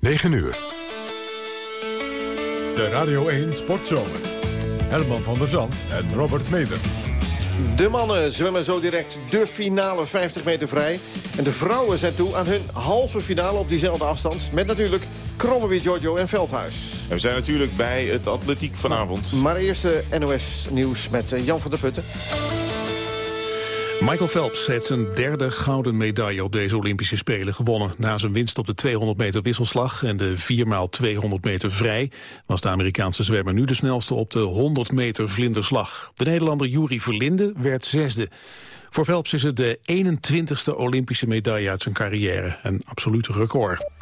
9 uur. De Radio 1 Sportzomer. Herman van der Zand en Robert Meder. De mannen zwemmen zo direct de finale 50 meter vrij. En de vrouwen zijn toe aan hun halve finale op diezelfde afstand. Met natuurlijk Krommewie, Giorgio en Veldhuis. En we zijn natuurlijk bij het atletiek vanavond. Maar eerst de NOS Nieuws met eh, Jan van der Putten. Michael Phelps heeft zijn derde gouden medaille op deze Olympische Spelen gewonnen. Na zijn winst op de 200 meter wisselslag en de 4x200 meter vrij... was de Amerikaanse zwemmer nu de snelste op de 100 meter vlinderslag. De Nederlander Juri Verlinde werd zesde. Voor Phelps is het de 21ste Olympische medaille uit zijn carrière. Een absoluut record.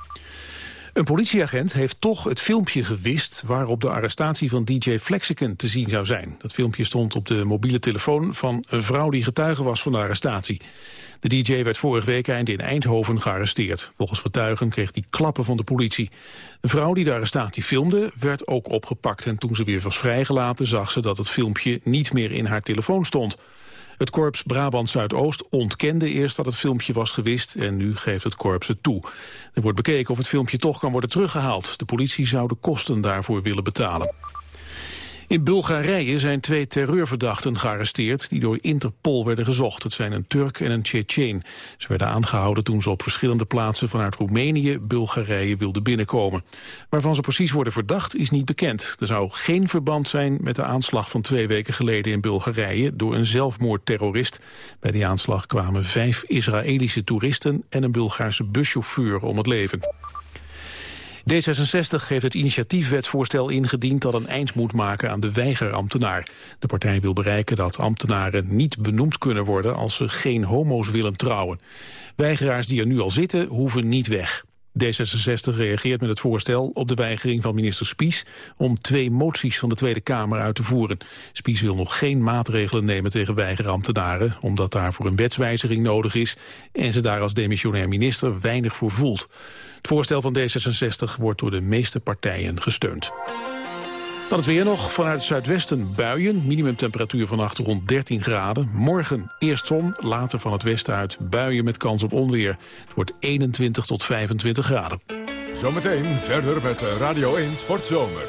Een politieagent heeft toch het filmpje gewist... waarop de arrestatie van DJ Flexicon te zien zou zijn. Dat filmpje stond op de mobiele telefoon van een vrouw die getuige was van de arrestatie. De DJ werd vorig week eind in Eindhoven gearresteerd. Volgens getuigen kreeg hij klappen van de politie. De vrouw die de arrestatie filmde werd ook opgepakt... en toen ze weer was vrijgelaten zag ze dat het filmpje niet meer in haar telefoon stond... Het korps Brabant Zuidoost ontkende eerst dat het filmpje was gewist en nu geeft het korps het toe. Er wordt bekeken of het filmpje toch kan worden teruggehaald. De politie zou de kosten daarvoor willen betalen. In Bulgarije zijn twee terreurverdachten gearresteerd die door Interpol werden gezocht. Het zijn een Turk en een Tsjetsjeen. Ze werden aangehouden toen ze op verschillende plaatsen vanuit Roemenië Bulgarije wilden binnenkomen. Waarvan ze precies worden verdacht is niet bekend. Er zou geen verband zijn met de aanslag van twee weken geleden in Bulgarije door een zelfmoordterrorist. Bij die aanslag kwamen vijf Israëlische toeristen en een Bulgaarse buschauffeur om het leven. D66 heeft het initiatiefwetsvoorstel ingediend dat een eind moet maken aan de weigerambtenaar. De partij wil bereiken dat ambtenaren niet benoemd kunnen worden als ze geen homo's willen trouwen. Weigeraars die er nu al zitten hoeven niet weg. D66 reageert met het voorstel op de weigering van minister Spies om twee moties van de Tweede Kamer uit te voeren. Spies wil nog geen maatregelen nemen tegen weigerambtenaren, omdat daarvoor een wetswijziging nodig is en ze daar als demissionair minister weinig voor voelt. Het voorstel van D66 wordt door de meeste partijen gesteund. Dan het weer nog. Vanuit het zuidwesten buien. Minimumtemperatuur vannacht rond 13 graden. Morgen eerst zon, later van het westen uit buien met kans op onweer. Het wordt 21 tot 25 graden. Zometeen verder met Radio 1 Sportzomer.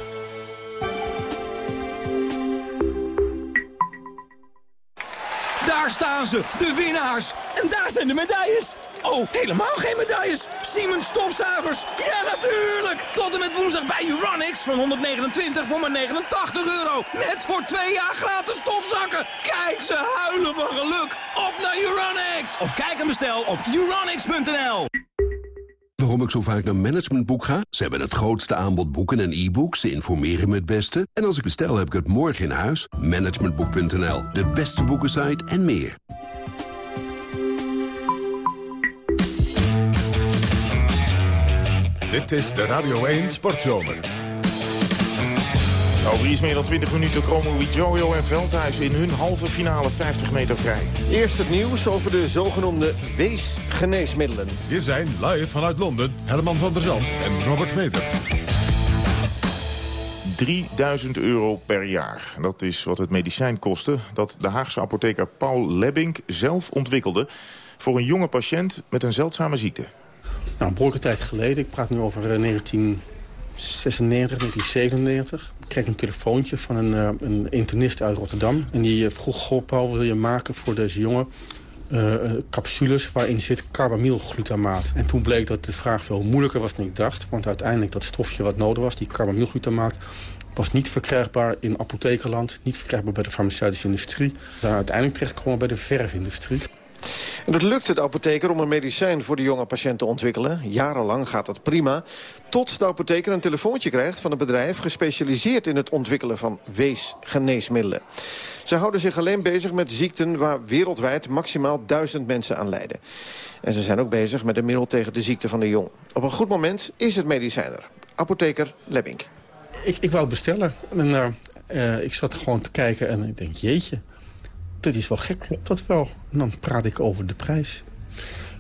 Daar staan ze, de winnaars. En daar zijn de medailles. Oh, helemaal geen medailles. Siemens stofzuigers. Ja, natuurlijk. Tot en met woensdag bij Uranix van 129 voor maar 89 euro. Net voor twee jaar gratis stofzakken. Kijk, ze huilen van geluk. Op naar Uranix. Of kijk en bestel op uranix.nl. Waarom ik zo vaak naar Managementboek ga? Ze hebben het grootste aanbod boeken en e-books. Ze informeren me het beste. En als ik bestel, heb ik het morgen in huis. Managementboek.nl, de beste boekensite en meer. Dit is de Radio 1 Sportzomer. Over iets meer dan 20 minuten komen Jojo en Veldhuis in hun halve finale 50 meter vrij. Eerst het nieuws over de zogenoemde weesgeneesmiddelen. Hier zijn live vanuit Londen Herman van der Zand en Robert Meder. 3000 euro per jaar. Dat is wat het medicijn kostte dat de Haagse apotheker Paul Lebbink zelf ontwikkelde... voor een jonge patiënt met een zeldzame ziekte. Nou, een behoorlijke tijd geleden, ik praat nu over 1996, 1997... Ik kreeg een telefoontje van een, uh, een internist uit Rotterdam. En die uh, vroeg, goh Paul, wil je maken voor deze jongen... Capsules waarin zit carbamylglutamaat. En toen bleek dat de vraag veel moeilijker was dan ik dacht. Want uiteindelijk dat stofje wat nodig was, die carbamylglutamaat... was niet verkrijgbaar in apothekerland, niet verkrijgbaar bij de farmaceutische industrie. Daar uiteindelijk terechtgekomen bij de verfindustrie. En het lukte de apotheker om een medicijn voor de jonge patiënt te ontwikkelen. Jarenlang gaat dat prima. Tot de apotheker een telefoontje krijgt van een bedrijf... gespecialiseerd in het ontwikkelen van weesgeneesmiddelen. Ze houden zich alleen bezig met ziekten waar wereldwijd maximaal duizend mensen aan lijden. En ze zijn ook bezig met een middel tegen de ziekte van de jong. Op een goed moment is het medicijn er. Apotheker Lebbink. Ik, ik wou bestellen. En, uh, uh, ik zat gewoon te kijken en ik denk, jeetje dit is wel gek, klopt dat wel? En dan praat ik over de prijs.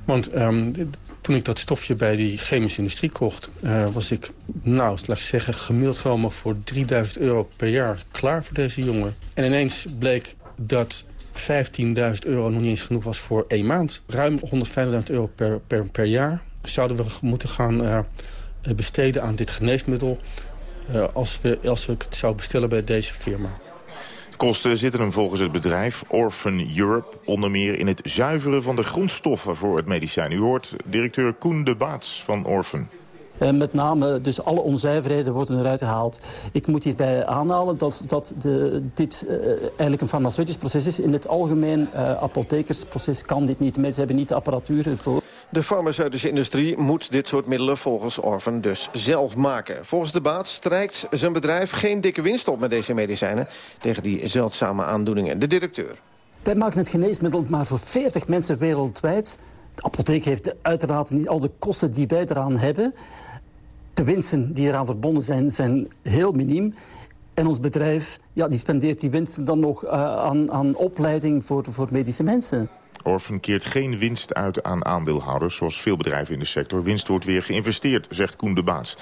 Want um, toen ik dat stofje bij die chemische industrie kocht... Uh, was ik, nou, laat ik zeggen, gemiddeld genomen voor 3000 euro per jaar klaar voor deze jongen. En ineens bleek dat 15.000 euro nog niet eens genoeg was voor één maand. Ruim 150.000 euro per, per, per jaar zouden we moeten gaan uh, besteden aan dit geneesmiddel... als, we, als we het zouden bestellen bij deze firma. Kosten zitten hem volgens het bedrijf Orphan Europe onder meer in het zuiveren van de grondstoffen voor het medicijn. U hoort directeur Koen de Baats van Orphan. Uh, met name, dus alle onzuiverheden worden eruit gehaald. Ik moet hierbij aanhalen dat, dat de, dit uh, eigenlijk een farmaceutisch proces is. In het algemeen uh, apothekersproces kan dit niet. Mensen hebben niet de apparatuur ervoor. De farmaceutische industrie moet dit soort middelen volgens Orphan dus zelf maken. Volgens de baat strijkt zijn bedrijf geen dikke winst op met deze medicijnen... tegen die zeldzame aandoeningen. De directeur. Wij maken het geneesmiddel maar voor 40 mensen wereldwijd. De apotheek heeft uiteraard niet al de kosten die wij eraan hebben. De winsten die eraan verbonden zijn, zijn heel miniem. En ons bedrijf ja, die spendeert die winsten dan nog uh, aan, aan opleiding voor, voor medische mensen. Orphan keert geen winst uit aan aandeelhouders... zoals veel bedrijven in de sector. Winst wordt weer geïnvesteerd, zegt Koen de Baas.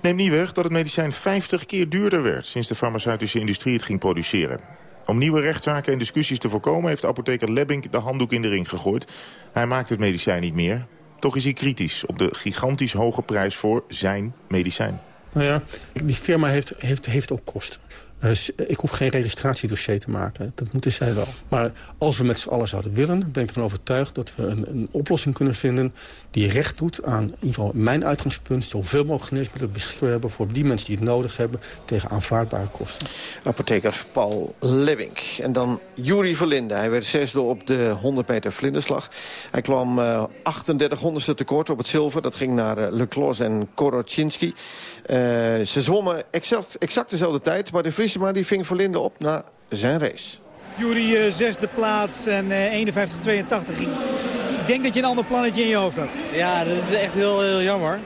Neem niet weg dat het medicijn 50 keer duurder werd... sinds de farmaceutische industrie het ging produceren. Om nieuwe rechtszaken en discussies te voorkomen... heeft apotheker Lebbink de handdoek in de ring gegooid. Hij maakt het medicijn niet meer. Toch is hij kritisch op de gigantisch hoge prijs voor zijn medicijn. Nou ja, die firma heeft, heeft, heeft ook kosten. Uh, ik hoef geen registratiedossier te maken. Dat moeten zij wel. Maar als we met z'n allen zouden willen... ben ik ervan overtuigd dat we een, een, oplossing kunnen vinden... die recht doet aan, in ieder geval mijn uitgangspunt... zoveel mogelijk geneesmiddelen beschikbaar hebben... voor die mensen die het nodig hebben... tegen aanvaardbare kosten. Apotheker Paul Lewink. En dan Juri Verlinde. Hij werd zesde op de 100 meter vlinderslag. Hij kwam uh, 38 honderdste tekort op het zilver. Dat ging naar uh, Leclos en Korochinski. Uh, ze zwommen exact, exact dezelfde tijd, maar de maar die ving Verlinde op na zijn race. Jury uh, zesde plaats en uh, 51-82 ging. Ik denk dat je een ander plannetje in je hoofd had. Ja, dat is echt heel, heel jammer.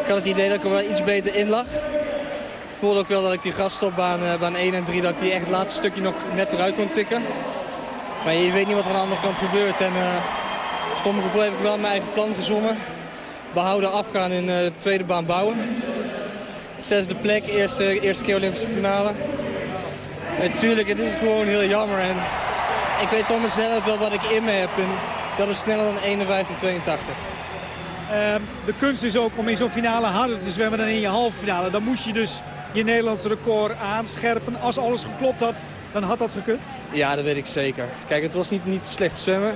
Ik had het idee dat ik er wel iets beter in lag. Ik voelde ook wel dat ik die gaststopbaan uh, baan 1 en 3... dat ik die echt het laatste stukje nog net eruit kon tikken. Maar je weet niet wat er aan de andere kant gebeurt. En uh, voor mijn gevoel heb ik wel mijn eigen plan gezongen. Behouden afgaan in de tweede baan bouwen. Zesde plek, eerste, eerste keer Olympische finale. Natuurlijk, het is gewoon heel jammer. En ik weet van mezelf wel wat ik in me heb. En dat is sneller dan 51-82. Uh, de kunst is ook om in zo'n finale harder te zwemmen dan in je halve finale. Dan moest je dus je Nederlandse record aanscherpen. Als alles geklopt had, dan had dat gekund? Ja, dat weet ik zeker. Kijk, het was niet, niet slecht zwemmen.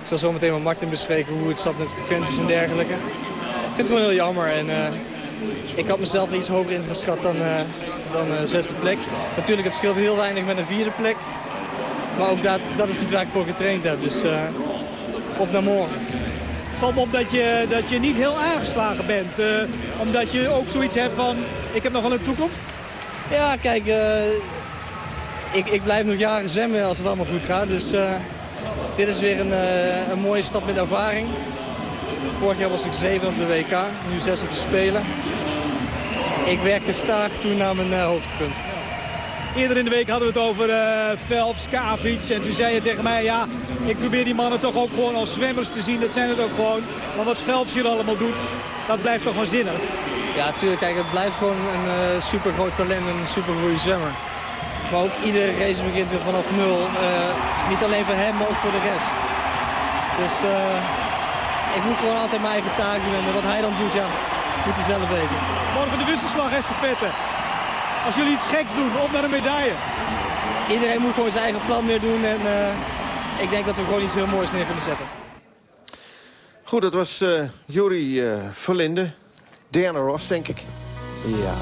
Ik zal zo meteen met Martin bespreken hoe het zat met frequenties en dergelijke. Ik vind het gewoon heel jammer. En, uh, ik had mezelf iets hoger ingeschat dan, uh, dan uh, zesde plek. Natuurlijk, het scheelt heel weinig met een vierde plek. Maar ook dat, dat is niet waar ik voor getraind heb. Dus uh, op naar morgen. Het valt me op dat je, dat je niet heel aangeslagen bent. omdat je ook zoiets hebt van, ik heb nog wel een toekomst. Ja, kijk, ik, ik blijf nog jaren zwemmen als het allemaal goed gaat. Dus dit is weer een, een mooie stap met ervaring. Vorig jaar was ik zeven op de WK, nu zes op de Spelen. Ik werk gestaag toe naar mijn uh, hoogtepunt. Eerder in de week hadden we het over uh, Phelps, Kavic. En toen zei je tegen mij, ja, ik probeer die mannen toch ook gewoon als zwemmers te zien. Dat zijn het ook gewoon. Maar wat Phelps hier allemaal doet, dat blijft toch wel zinnig. Ja, natuurlijk. Kijk, het blijft gewoon een uh, super groot talent en een super goede zwemmer. Maar ook iedere race begint weer vanaf nul. niet alleen voor hem, maar ook voor de rest. Dus ik moet gewoon altijd mijn eigen taak doen. En wat hij dan doet, ja, moet hij zelf weten. De wisselslag estafette. Als jullie iets geks doen, op naar een medaille. Iedereen moet gewoon zijn eigen plan weer doen. En uh, ik denk dat we gewoon iets heel moois neer kunnen zetten. Goed, dat was uh, Juri uh, Verlinde. Diana Ross, denk ik. Ja.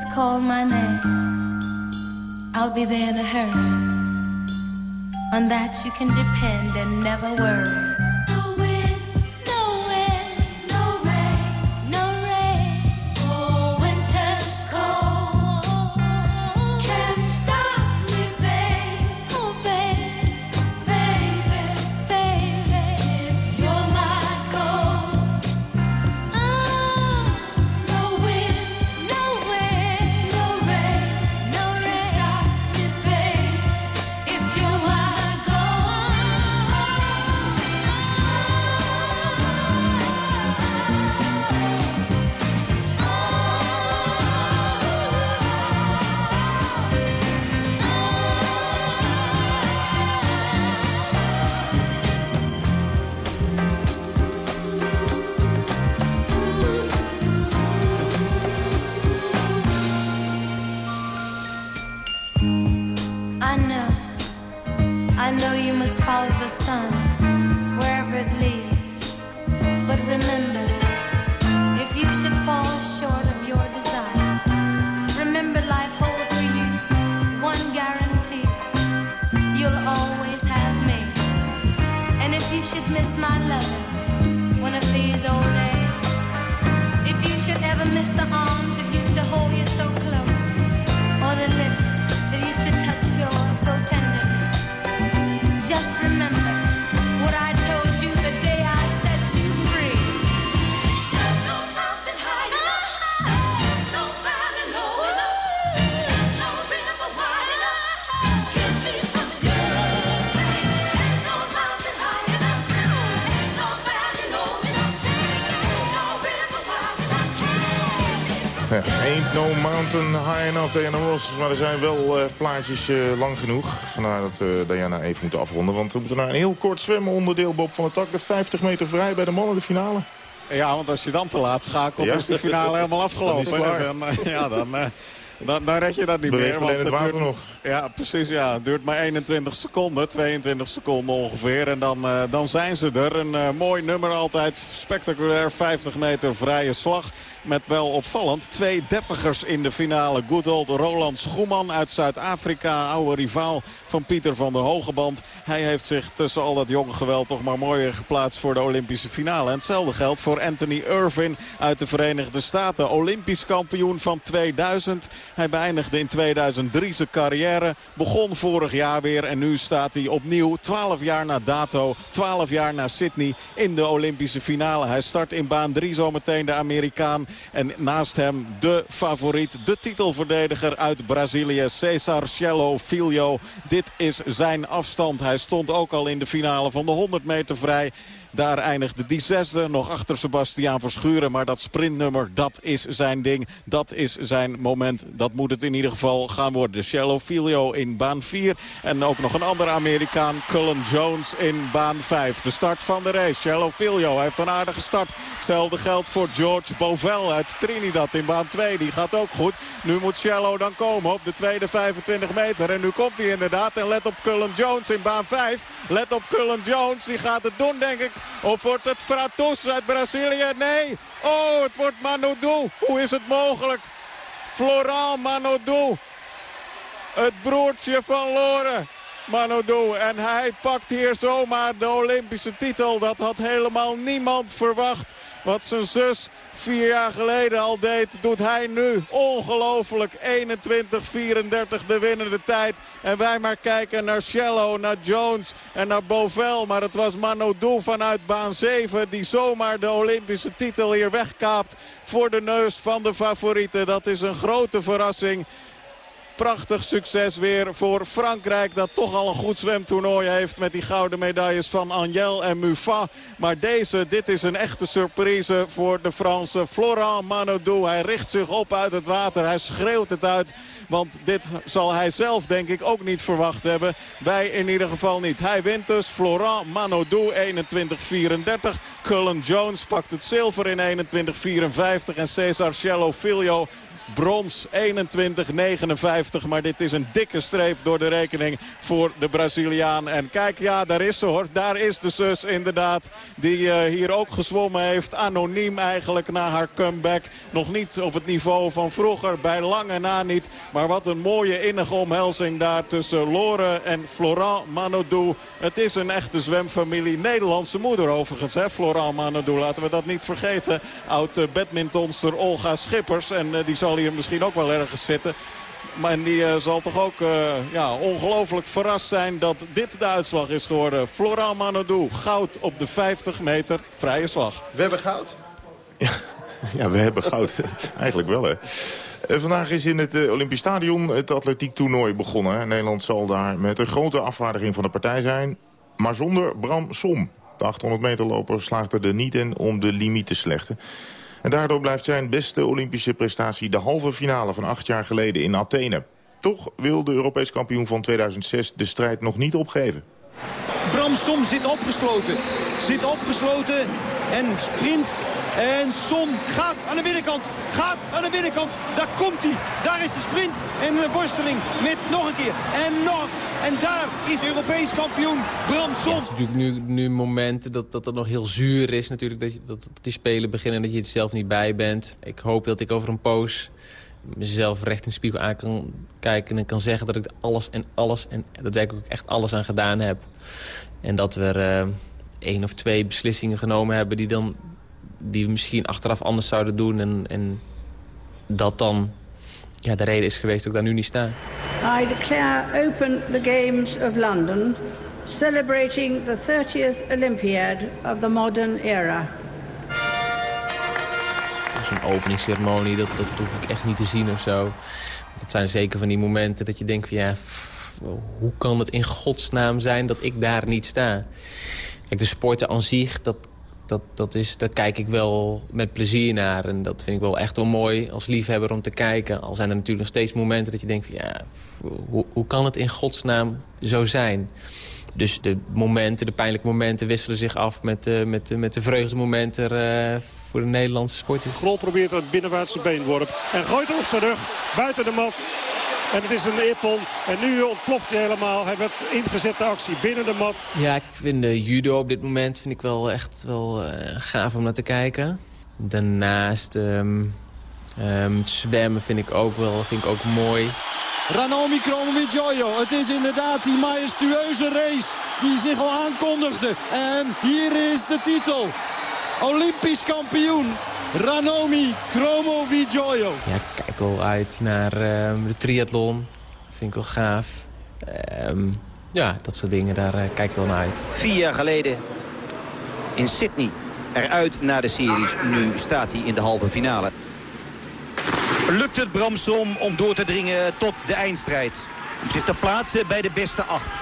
Just call my name, I'll be there in a hurry. On that you can depend and never worry. Mountain high enough, Diana Ross. Maar er zijn wel eh, plaatjes eh, lang genoeg. Vandaar dat we Diana even moeten afronden. Want we moeten naar een heel kort zwemmen onderdeel Bob van der Tak. De 50 meter vrij bij de mannen, de finale. Ja, want als je dan te laat schakelt, Ja. is de finale helemaal afgelopen. Dan het ja, dan, dan, dan red je dat niet Beweegt meer. alleen want het water nog. Ja, precies. Ja. Het duurt maar 21 seconden, 22 seconden ongeveer. En dan, eh, dan zijn ze er. Een eh, mooi nummer altijd. Spectaculair, 50 meter vrije slag. Met wel opvallend twee dertigers in de finale. Good old Roland Schoeman uit Zuid-Afrika. Oude rivaal van Pieter van der Hogeband. Hij heeft zich tussen al dat jonge geweld toch maar mooier geplaatst voor de Olympische finale. En hetzelfde geldt voor Anthony Irvin uit de Verenigde Staten. Olympisch kampioen van 2000. Hij beëindigde in 2003 zijn carrière. Begon vorig jaar weer en nu staat hij opnieuw 12 jaar na dato. 12 jaar na Sydney in de Olympische finale. Hij start in baan 3 zometeen de Amerikaan. En naast hem de favoriet, de titelverdediger uit Brazilië. Cesar Cielo Filho. Dit is zijn afstand. Hij stond ook al in de finale van de 100 meter vrij. Daar eindigde die zesde, nog achter Sebastiaan Verschuren. Maar dat sprintnummer, dat is zijn ding. Dat is zijn moment. Dat moet het in ieder geval gaan worden. Cello Filio in baan 4. En ook nog een andere Amerikaan, Cullen Jones in baan 5. De start van de race. Cello Filio heeft een aardige start. Hetzelfde geldt voor George Bovel uit Trinidad in baan 2. Die gaat ook goed. Nu moet Cello dan komen op de tweede 25 meter. En nu komt hij inderdaad. En let op Cullen Jones in baan 5. Let op Cullen Jones. Die gaat het doen, denk ik. Of wordt het Fratus uit Brazilië? Nee. Oh, het wordt Manodou. Hoe is het mogelijk? Florent Manodou. Het broertje van Loren. Manodou. En hij pakt hier zomaar de Olympische titel. Dat had helemaal niemand verwacht. Wat zijn zus vier jaar geleden al deed, doet hij nu. Ongelooflijk. 21-34 de winnende tijd. En wij maar kijken naar Cello, naar Jones en naar Bovel. Maar het was Manodou vanuit baan 7 die zomaar de Olympische titel hier wegkaapt. Voor de neus van de favorieten. Dat is een grote verrassing. Prachtig succes weer voor Frankrijk. Dat toch al een goed zwemtoernooi heeft met die gouden medailles van Angel en Mufa. Maar deze, dit is een echte surprise voor de Fransen. Florent Manodou, hij richt zich op uit het water. Hij schreeuwt het uit. Want dit zal hij zelf denk ik ook niet verwacht hebben. Wij in ieder geval niet. Hij wint dus. Florent Manodou 21-34. Cullen Jones pakt het zilver in 21-54. En Cesar Cielo Filio brons 21-59. Maar dit is een dikke streep door de rekening voor de Braziliaan. En kijk, ja, daar is ze hoor. Daar is de zus inderdaad. Die eh, hier ook gezwommen heeft. Anoniem eigenlijk na haar comeback. Nog niet op het niveau van vroeger. Bij lange na niet. Maar wat een mooie innige omhelzing daar tussen Lore en Florent Manodou. Het is een echte zwemfamilie. Nederlandse moeder overigens, hè, Florent Manodou. Laten we dat niet vergeten. Oud eh, badmintonster Olga Schippers. En eh, die zal hier misschien ook wel ergens zitten. Maar en die eh, zal toch ook eh, ja, ongelooflijk verrast zijn dat dit de uitslag is geworden. Florent Manodou, goud op de 50 meter vrije slag. We hebben goud. Ja, we hebben goud. Eigenlijk wel, hè. Eh, Vandaag is in het Olympisch Stadion het atletiektoernooi begonnen. Nederland zal daar met een grote afvaardiging van de partij zijn. Maar zonder Bram Som. De 800 meter loper slaagde er niet in om de limiet te slechten. En daardoor blijft zijn beste Olympische prestatie de halve finale van acht jaar geleden in Athene. Toch wil de Europees kampioen van 2006 de strijd nog niet opgeven. Bramson zit opgesloten. Zit opgesloten en sprint. En Son gaat aan de binnenkant. Gaat aan de binnenkant. Daar komt hij. Daar is de sprint. En de worsteling met nog een keer. En nog. En daar is Europees kampioen Bram Som. het is natuurlijk nu, nu momenten dat, dat het nog heel zuur is natuurlijk. Dat, je, dat, dat die spelen beginnen en dat je er zelf niet bij bent. Ik hoop dat ik over een poos mezelf recht in de spiegel aan kan kijken... en kan zeggen dat ik alles en alles en dat ik ook echt alles aan gedaan heb. En dat we er uh, één of twee beslissingen genomen hebben... die, dan, die we misschien achteraf anders zouden doen. En, en dat dan ja, de reden is geweest dat ik daar nu niet sta. I declare open the Games of London... celebrating the 30th Olympiad of the modern era zo'n openingsceremonie, dat, dat hoef ik echt niet te zien of zo. Dat zijn zeker van die momenten dat je denkt van ja, hoe kan het in godsnaam zijn dat ik daar niet sta? Kijk, de sporten aan zich, dat, dat, dat is, kijk ik wel met plezier naar. En dat vind ik wel echt wel mooi als liefhebber om te kijken. Al zijn er natuurlijk nog steeds momenten dat je denkt van ja, hoe, kan het in godsnaam zo zijn? Dus de momenten, de pijnlijke momenten wisselen zich af met, uh, met, met de vreugdemomenten uh, voor de Nederlandse sporters. Grol probeert het binnenwaartse beenworp en gooit hem op zijn rug buiten de mat. En het is een ippon. En nu ontploft hij helemaal. Hij werd ingezette actie binnen de mat. Ja, ik vind de judo op dit moment vind ik wel echt wel uh, gaaf om naar te kijken. Daarnaast um, um, zwemmen vind ik ook wel vind ik ook mooi. Ranomi Kromowidjojo. Het is inderdaad die majestueuze race die zich al aankondigde. En hier is de titel. Olympisch kampioen Ranomi Kromowidjojo. Ja, ik kijk wel uit naar uh, de triathlon. Vind ik wel gaaf. Um, ja, dat soort dingen, daar uh, kijk ik wel naar uit. Vier jaar geleden in Sydney eruit naar de series. Nu staat hij in de halve finale. Lukt het Bramsom om door te dringen tot de eindstrijd? Om zich te plaatsen bij de beste acht.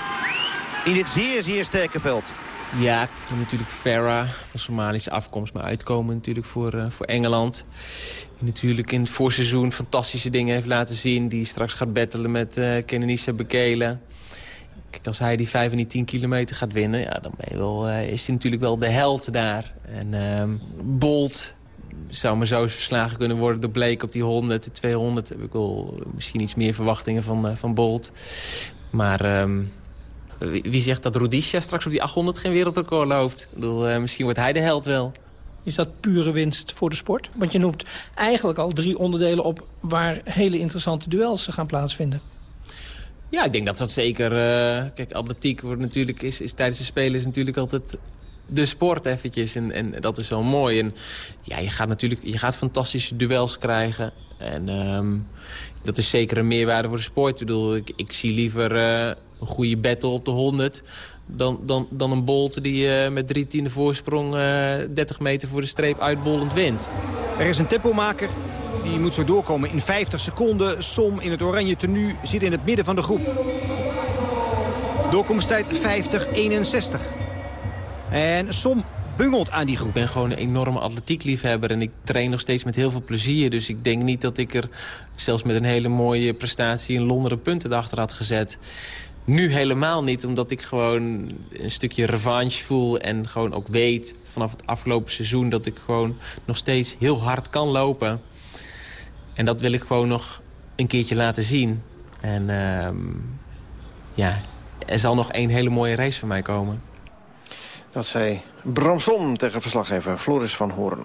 In dit zeer, zeer sterke veld. Ja, ik heb natuurlijk Farah van Somalische afkomst maar uitkomen natuurlijk voor, uh, voor Engeland. Die natuurlijk in het voorseizoen fantastische dingen heeft laten zien. Die straks gaat battelen met uh, Kenenisa Bekele. Kijk, als hij die 5 en die 10 kilometer gaat winnen, ja, dan ben je wel, uh, is hij natuurlijk wel de held daar. En uh, Bolt zou maar zo verslagen kunnen worden door Blake op die 100. De 200 heb ik wel misschien iets meer verwachtingen van, van Bolt. Maar... Um, wie zegt dat Rudisha straks op die 800 geen wereldrecord loopt? Ik bedoel, uh, misschien wordt hij de held wel. Is dat pure winst voor de sport? Want je noemt eigenlijk al drie onderdelen op... waar hele interessante duels gaan plaatsvinden. Ja, ik denk dat dat zeker... Uh, kijk, atletiek wordt natuurlijk, is, is tijdens de Spelen is natuurlijk altijd de sport eventjes. En, en dat is wel mooi. En ja, je gaat natuurlijk je gaat fantastische duels krijgen. En um, dat is zeker een meerwaarde voor de sport. Ik bedoel, ik, ik zie liever uh, een goede battle op de 100... dan, dan, dan een bolt die uh, met drie tiende voorsprong uh, 30 meter voor de streep uitbollend wint. Er is een tempomaker. Die moet zo doorkomen in 50 seconden. Som in het oranje tenue zit in het midden van de groep. Doorkomsttijd 50-61. En Som bungelt aan die groep. Ik ben gewoon een enorme atletiekliefhebber en ik train nog steeds met heel veel plezier. Dus ik denk niet dat ik er zelfs met een hele mooie prestatie in Londen punten achter had gezet. Nu helemaal niet, omdat ik gewoon een stukje revanche voel... en gewoon ook weet vanaf het afgelopen seizoen... dat ik gewoon nog steeds heel hard kan lopen. En dat wil ik gewoon nog een keertje laten zien. En uh, ja, er zal nog één hele mooie race van mij komen. Dat zei Bramson tegen verslaggever Floris van Hoorn.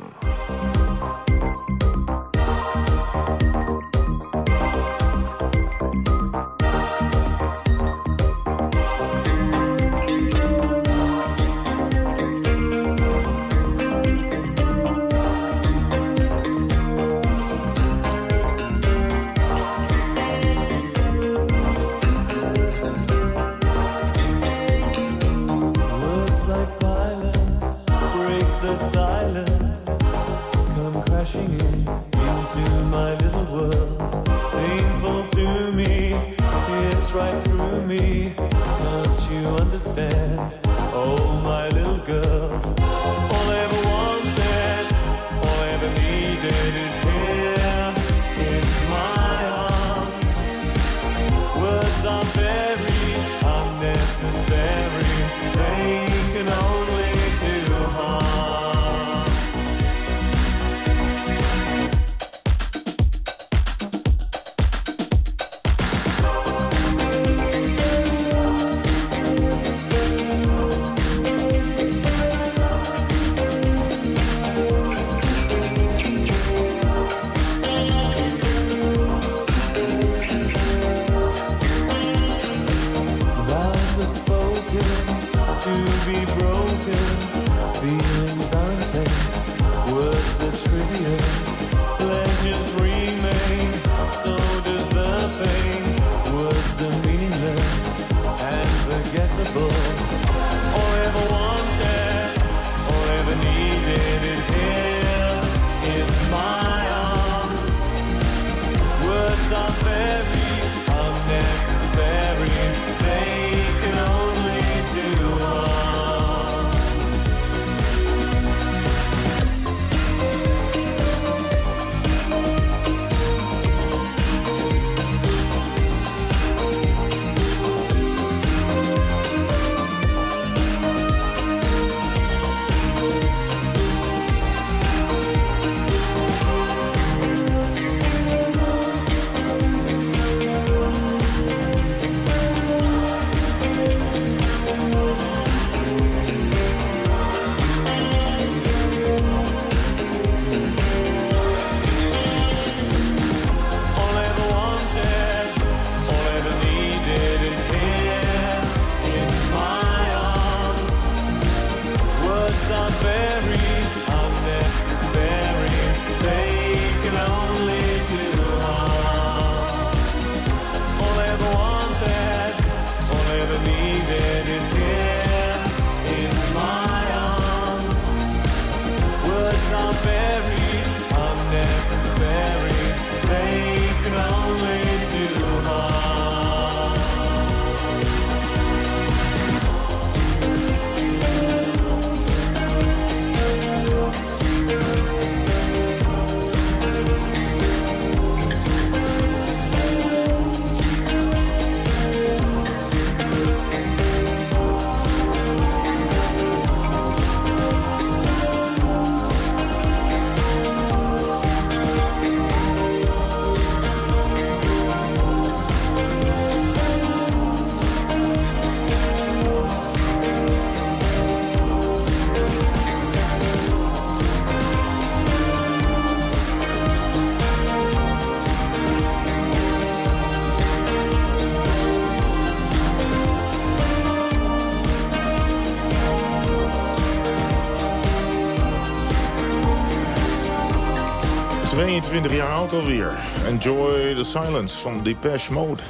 22 jaar oud alweer. Enjoy the silence van Depeche Mode.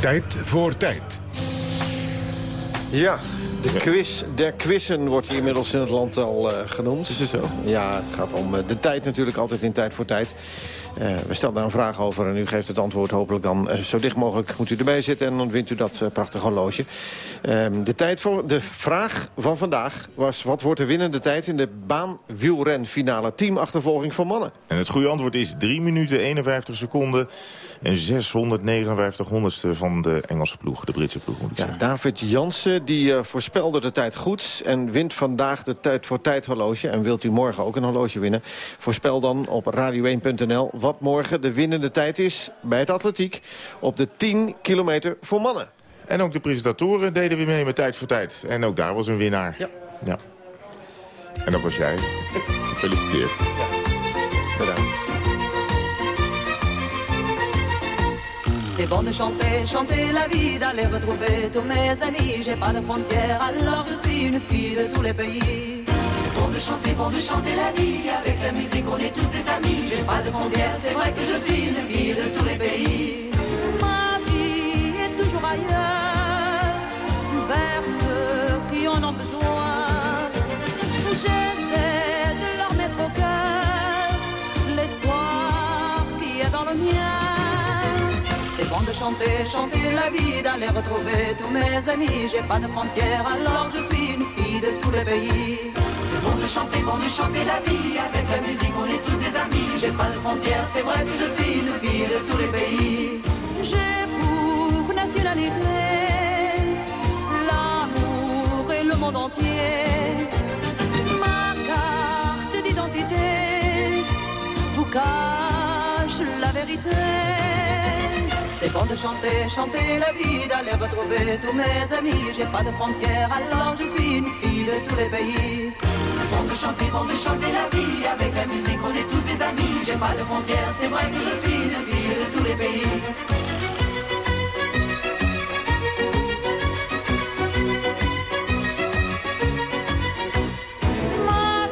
Tijd voor tijd. Ja, de quiz der quizzen wordt hier inmiddels in het land al eh, genoemd. Is het zo? Ja, het gaat om eh, de tijd natuurlijk, altijd in tijd voor tijd. Eh, we stellen daar een vraag over en u geeft het antwoord hopelijk dan eh, zo dicht mogelijk moet u erbij zitten en dan wint u dat eh, prachtige horloge. Ehm, de, tijd voor, de vraag van vandaag was wat wordt de winnende tijd in de baanwielrenfinale teamachtervolging van mannen? En het goede antwoord is 3 minuten 51 seconden en 659 honderdste van de Engelse ploeg, de Britse ploeg moet ik Ja, zeggen. David Jansen die voorspelde de tijd goed en wint vandaag de tijd voor tijd horloge. En wilt u morgen ook een horloge winnen? Voorspel dan op radio1.nl wat morgen de winnende tijd is bij het atletiek op de 10 kilometer voor mannen. En ook de presentatoren deden weer mee met Tijd voor Tijd. En ook daar was een winnaar. Ja. ja. En dat was jij. Gefeliciteerd. Bedankt. C'est bon de chanter, chanter la vie, d'aller retrouver tous mes amis. J'ai pas de frontières, alors je suis une fille de tous les pays. Chanter, bon de chanter la vie. Avec la musique, on est tous des amis. J'ai pas de frontières, c'est vrai que je suis une fille de tous les pays. Ma vie est toujours ailleurs, vers ceux qui en ont besoin. J'essaie de leur mettre au cœur l'espoir qui est dans le mien. C'est bon de chanter, chanter la vie, d'aller retrouver tous mes amis. J'ai pas de frontières, alors je suis une fille de tous les pays. Bon de chanter, bon de chanter la vie. Avec la musique, on est tous des amis. J'ai pas de frontières, c'est vrai que je suis une fille de tous les pays. J'ai pour nationalité l'amour et le monde entier. Ma carte d'identité vous cache la vérité. C'est bon de chanter, chanter la vie, d'aller retrouver tous mes amis. J'ai pas de frontières, alors je suis une fille de tous les pays. C'est bon de chanter, bon de chanter la vie. Avec la musique, on est tous des amis. J'ai pas de frontières, c'est vrai que je suis une fille de tous les pays. Ma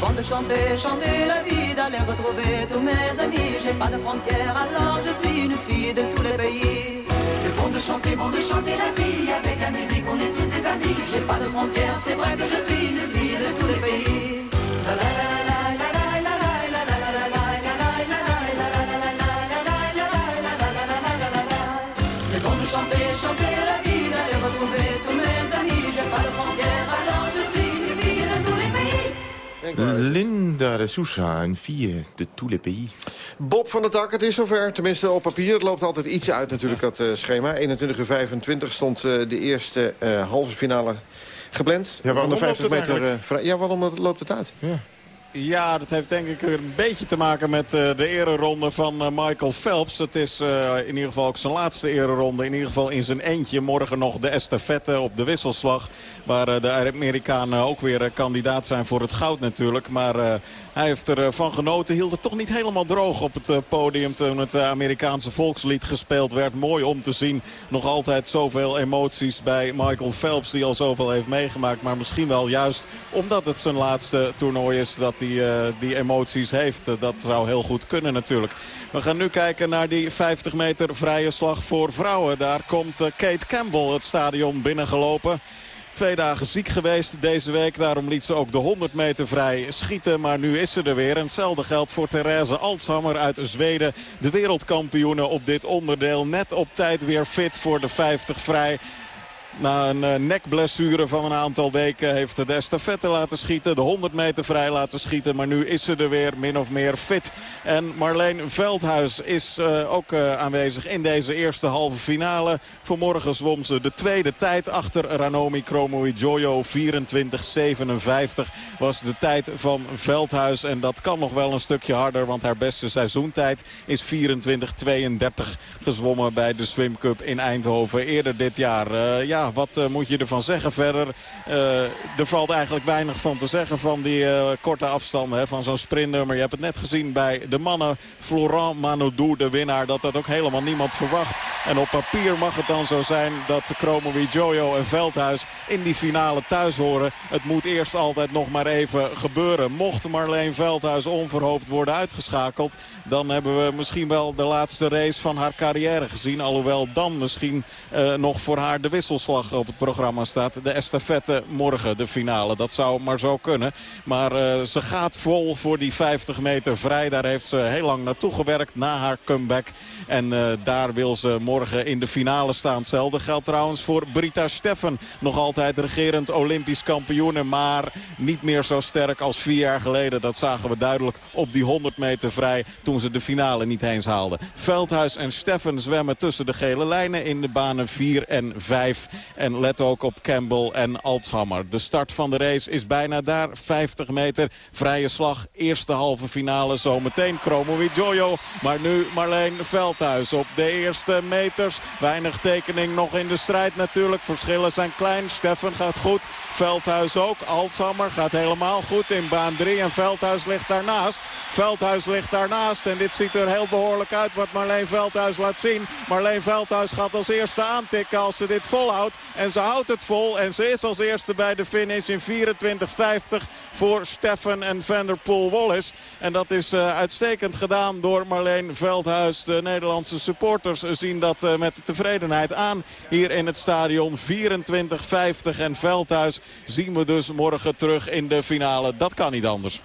bon de chanter, chanter la vie, d'aller retrouver tous mes amis. J'ai pas de frontières, alors je suis une fille de tous les pays. C'est bon de chanter, bon de chanter la vie. Avec la musique, on est tous des amis. J'ai pas de frontières, c'est vrai que je suis une fille de tous les pays. Linda de Sousa, een fille de tous les pays. Bob van der Tak, het is zover. Tenminste op papier. Het loopt altijd iets uit natuurlijk, dat eh, schema. 21 uur 25 stond eh, de eerste eh, halve finale gepland. Ja, waarom de meter. eh, ja, waarom loopt het uit? Ja. Ja, dat heeft denk ik een beetje te maken met eh, de ereronde van eh, Michael Phelps. Het is eh, in ieder geval ook zijn laatste ereronde. In ieder geval in zijn eentje. Morgen nog de estafette op de wisselslag. Waar de Amerikanen ook weer kandidaat zijn voor het goud natuurlijk. Maar hij heeft ervan van genoten. Hield het toch niet helemaal droog op het podium toen het Amerikaanse volkslied gespeeld werd. Mooi om te zien. Nog altijd zoveel emoties bij Michael Phelps die al zoveel heeft meegemaakt. Maar misschien wel juist omdat het zijn laatste toernooi is dat hij eh, die emoties heeft. Eh, dat zou heel goed kunnen natuurlijk. We gaan nu kijken naar die 50 meter vrije slag voor vrouwen. Daar komt eh, Kate Campbell het stadion binnengelopen. Twee dagen ziek geweest deze week. Daarom liet ze ook de 100 meter vrij schieten. Maar nu is ze er weer. En hetzelfde geldt voor Therese Altshammer uit Zweden. De wereldkampioene op dit onderdeel. Net op tijd weer fit voor de 50 vrij. Na een eh, nekblessure van een aantal weken heeft de estafette laten schieten. De 100 meter vrij laten schieten. Maar nu is ze er weer min of meer fit. En Marleen Veldhuis is eh, ook eh, aanwezig in deze eerste halve finale. Vanmorgen zwom ze de tweede tijd achter Ranomi Kromowidjojo. 24-57 was de tijd van Veldhuis. En dat kan nog wel een stukje harder. Want haar beste seizoentijd is 24-32 gezwommen bij de Swim Cup in Eindhoven eerder dit jaar. Ja, wat uh, moet je ervan zeggen verder? Uh, er valt eigenlijk weinig van te zeggen van die uh, korte afstanden. Hè, van zo'n sprintnummer. Je hebt het net gezien bij de mannen. Florent Manodou, de winnaar. Dat dat ook helemaal niemand verwacht. En op papier mag het dan zo zijn dat Chromo Jojo en Veldhuis in die finale thuis horen. Het moet eerst altijd nog maar even gebeuren. Mocht Marleen Veldhuis onverhoopt worden uitgeschakeld... dan hebben we misschien wel de laatste race van haar carrière gezien. Alhoewel dan misschien nog voor haar de op het programma staat. De estafette morgen, de finale. Dat zou maar zo kunnen. Maar uh, ze gaat vol voor die 50 meter vrij. Daar heeft ze heel lang naartoe gewerkt na haar comeback. En uh, daar wil ze morgen in de finale staan. Hetzelfde geldt trouwens voor Brita Steffen. Nog altijd regerend Olympisch kampioen. Maar niet meer zo sterk als vier jaar geleden. Dat zagen we duidelijk op die 100 meter vrij. Toen ze de finale niet eens haalden. Veldhuis en Steffen zwemmen tussen de gele lijnen in de banen 4 en 5. En let ook op Campbell en Altshammer. De start van de race is bijna daar. 50 meter vrije slag. Eerste halve finale zometeen. Chromo Jojo. Maar nu Marleen Veldhuis op de eerste meters. Weinig tekening nog in de strijd natuurlijk. Verschillen zijn klein. Steffen gaat goed. Veldhuis ook. Altshammer gaat helemaal goed in baan 3. En Veldhuis ligt daarnaast. Veldhuis ligt daarnaast. En dit ziet er heel behoorlijk uit wat Marleen Veldhuis laat zien. Marleen Veldhuis gaat als eerste aantikken als ze dit volhoudt. En ze houdt het vol. En ze is als eerste bij de finish in 24.50 voor Steffen en Vanderpool Wallis. En dat is uh, uitstekend gedaan door Marleen Veldhuis. De Nederlandse supporters zien dat uh, met tevredenheid aan hier in het stadion. 24.50 en Veldhuis zien we dus morgen terug in de finale. Dat kan niet anders.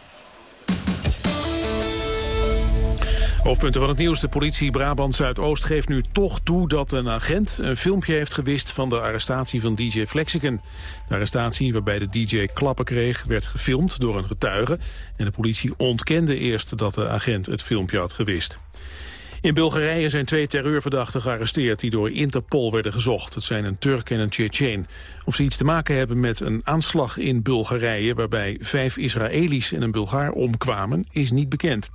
Hoofdpunten van het nieuws. De politie Brabant Zuidoost geeft nu toch toe dat een agent een filmpje heeft gewist van de arrestatie van DJ Flexicon. De arrestatie waarbij de DJ klappen kreeg werd gefilmd door een getuige en de politie ontkende eerst dat de agent het filmpje had gewist. In Bulgarije zijn twee terreurverdachten gearresteerd die door Interpol werden gezocht. Het zijn een Turk en een Tsjetsjeen. Of ze iets te maken hebben met een aanslag in Bulgarije waarbij vijf Israëli's en een Bulgaar omkwamen is niet bekend.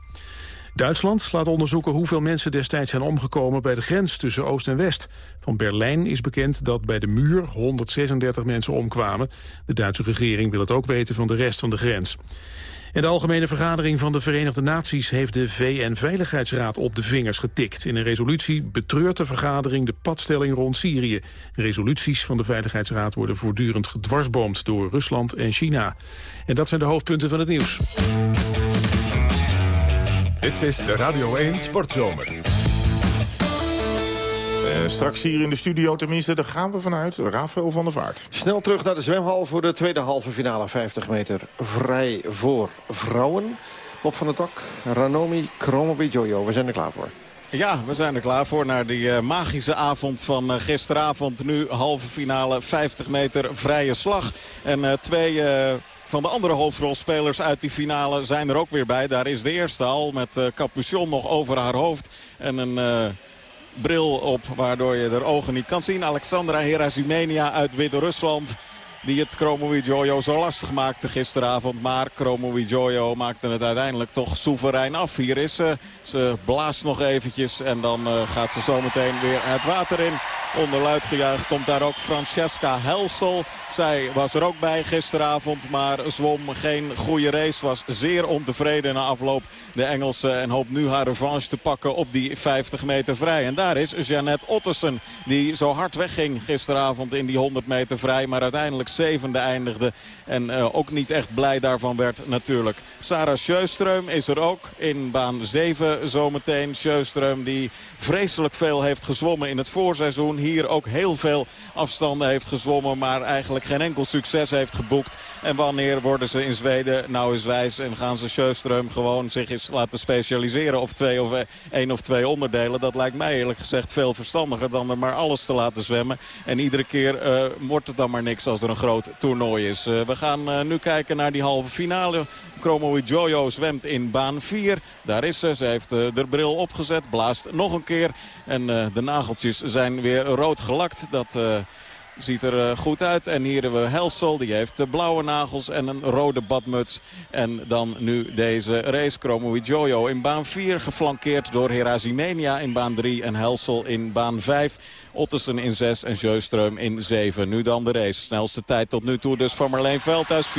Duitsland laat onderzoeken hoeveel mensen destijds zijn omgekomen bij de grens tussen Oost en West. Van Berlijn is bekend dat bij de muur 136 mensen omkwamen. De Duitse regering wil het ook weten van de rest van de grens. En de Algemene Vergadering van de Verenigde Naties heeft de VN-veiligheidsraad op de vingers getikt. In een resolutie betreurt de vergadering de padstelling rond Syrië. Resoluties van de Veiligheidsraad worden voortdurend gedwarsboomd door Rusland en China. En dat zijn de hoofdpunten van het nieuws. Dit is de Radio 1 Sportzomer. Uh, straks hier in de studio, tenminste, daar gaan we vanuit. Rafael van der Vaart. Snel terug naar de zwemhal voor de tweede halve finale. 50 meter vrij voor vrouwen. Bob van der Tak, Ranomi, Kromobi, Jojo. We zijn er klaar voor. Ja, we zijn er klaar voor naar die uh, magische avond van uh, gisteravond. Nu halve finale 50 meter vrije slag. En uh, twee van de andere hoofdrolspelers uit die finale zijn er ook weer bij. Daar is de eerste al met uh, capuchon nog over haar hoofd. En een uh, bril op waardoor je er ogen niet kan zien. Alexandra Herazimenia uit Wit-Rusland die het Chromo Jojo zo lastig maakte gisteravond. Maar Chromo Jojo maakte het uiteindelijk toch soeverein af. Hier is ze. Ze blaast nog eventjes en dan uh, gaat ze zometeen weer het water in. Onder luidgejuich komt daar ook Francesca Helsel. Zij was er ook bij gisteravond, maar zwom geen goede race. Was zeer ontevreden na afloop de Engelse. En hoopt nu haar revanche te pakken op die 50 meter vrij. En daar is Jeannette Ottersen, die zo hard wegging gisteravond in die 100 meter vrij. Maar uiteindelijk zevende eindigde. En uh, ook niet echt blij daarvan werd natuurlijk. Sarah Sjöström is er ook in baan 7 zometeen. Sjöström die vreselijk veel heeft gezwommen in het voorseizoen. Hier ook heel veel afstanden heeft gezwommen. Maar eigenlijk geen enkel succes heeft geboekt. En wanneer worden ze in Zweden nou eens wijs. En gaan ze Sjöström gewoon zich eens laten specialiseren. Of twee of één of twee onderdelen. Dat lijkt mij eerlijk gezegd veel verstandiger dan er maar alles te laten zwemmen. En iedere keer uh, wordt het dan maar niks als er een groot toernooi is. Uh, we gaan uh, nu kijken naar die halve finale. Chromo Jojo zwemt in baan 4. Daar is ze. Ze heeft uh, de bril opgezet. Blaast nog een keer. En uh, de nageltjes zijn weer rood gelakt. Dat... Uh, Ziet er goed uit. En hier hebben we Helsel. Die heeft blauwe nagels en een rode badmuts. En dan nu deze race. Chromo Jojo in baan 4. Geflankeerd door Herazimenia in baan 3. En Helsel in baan 5. Ottersen in 6 en Jeustreum in 7. Nu dan de race. Snelste tijd tot nu toe dus van Marleen Veldhuis. 24.50.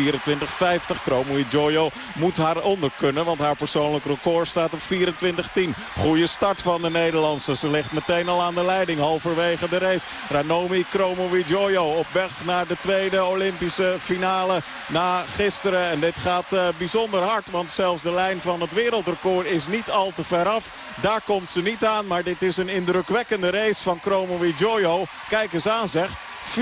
Chromo Jojo moet haar onder kunnen. Want haar persoonlijk record staat op 24.10. Goede start van de Nederlandse. Ze ligt meteen al aan de leiding. Halverwege de race. Ranomi Chromo Jojo op weg naar de tweede Olympische finale na gisteren. En dit gaat uh, bijzonder hard. Want zelfs de lijn van het wereldrecord is niet al te ver af. Daar komt ze niet aan. Maar dit is een indrukwekkende race van Kijk eens aan zeg. 24.07.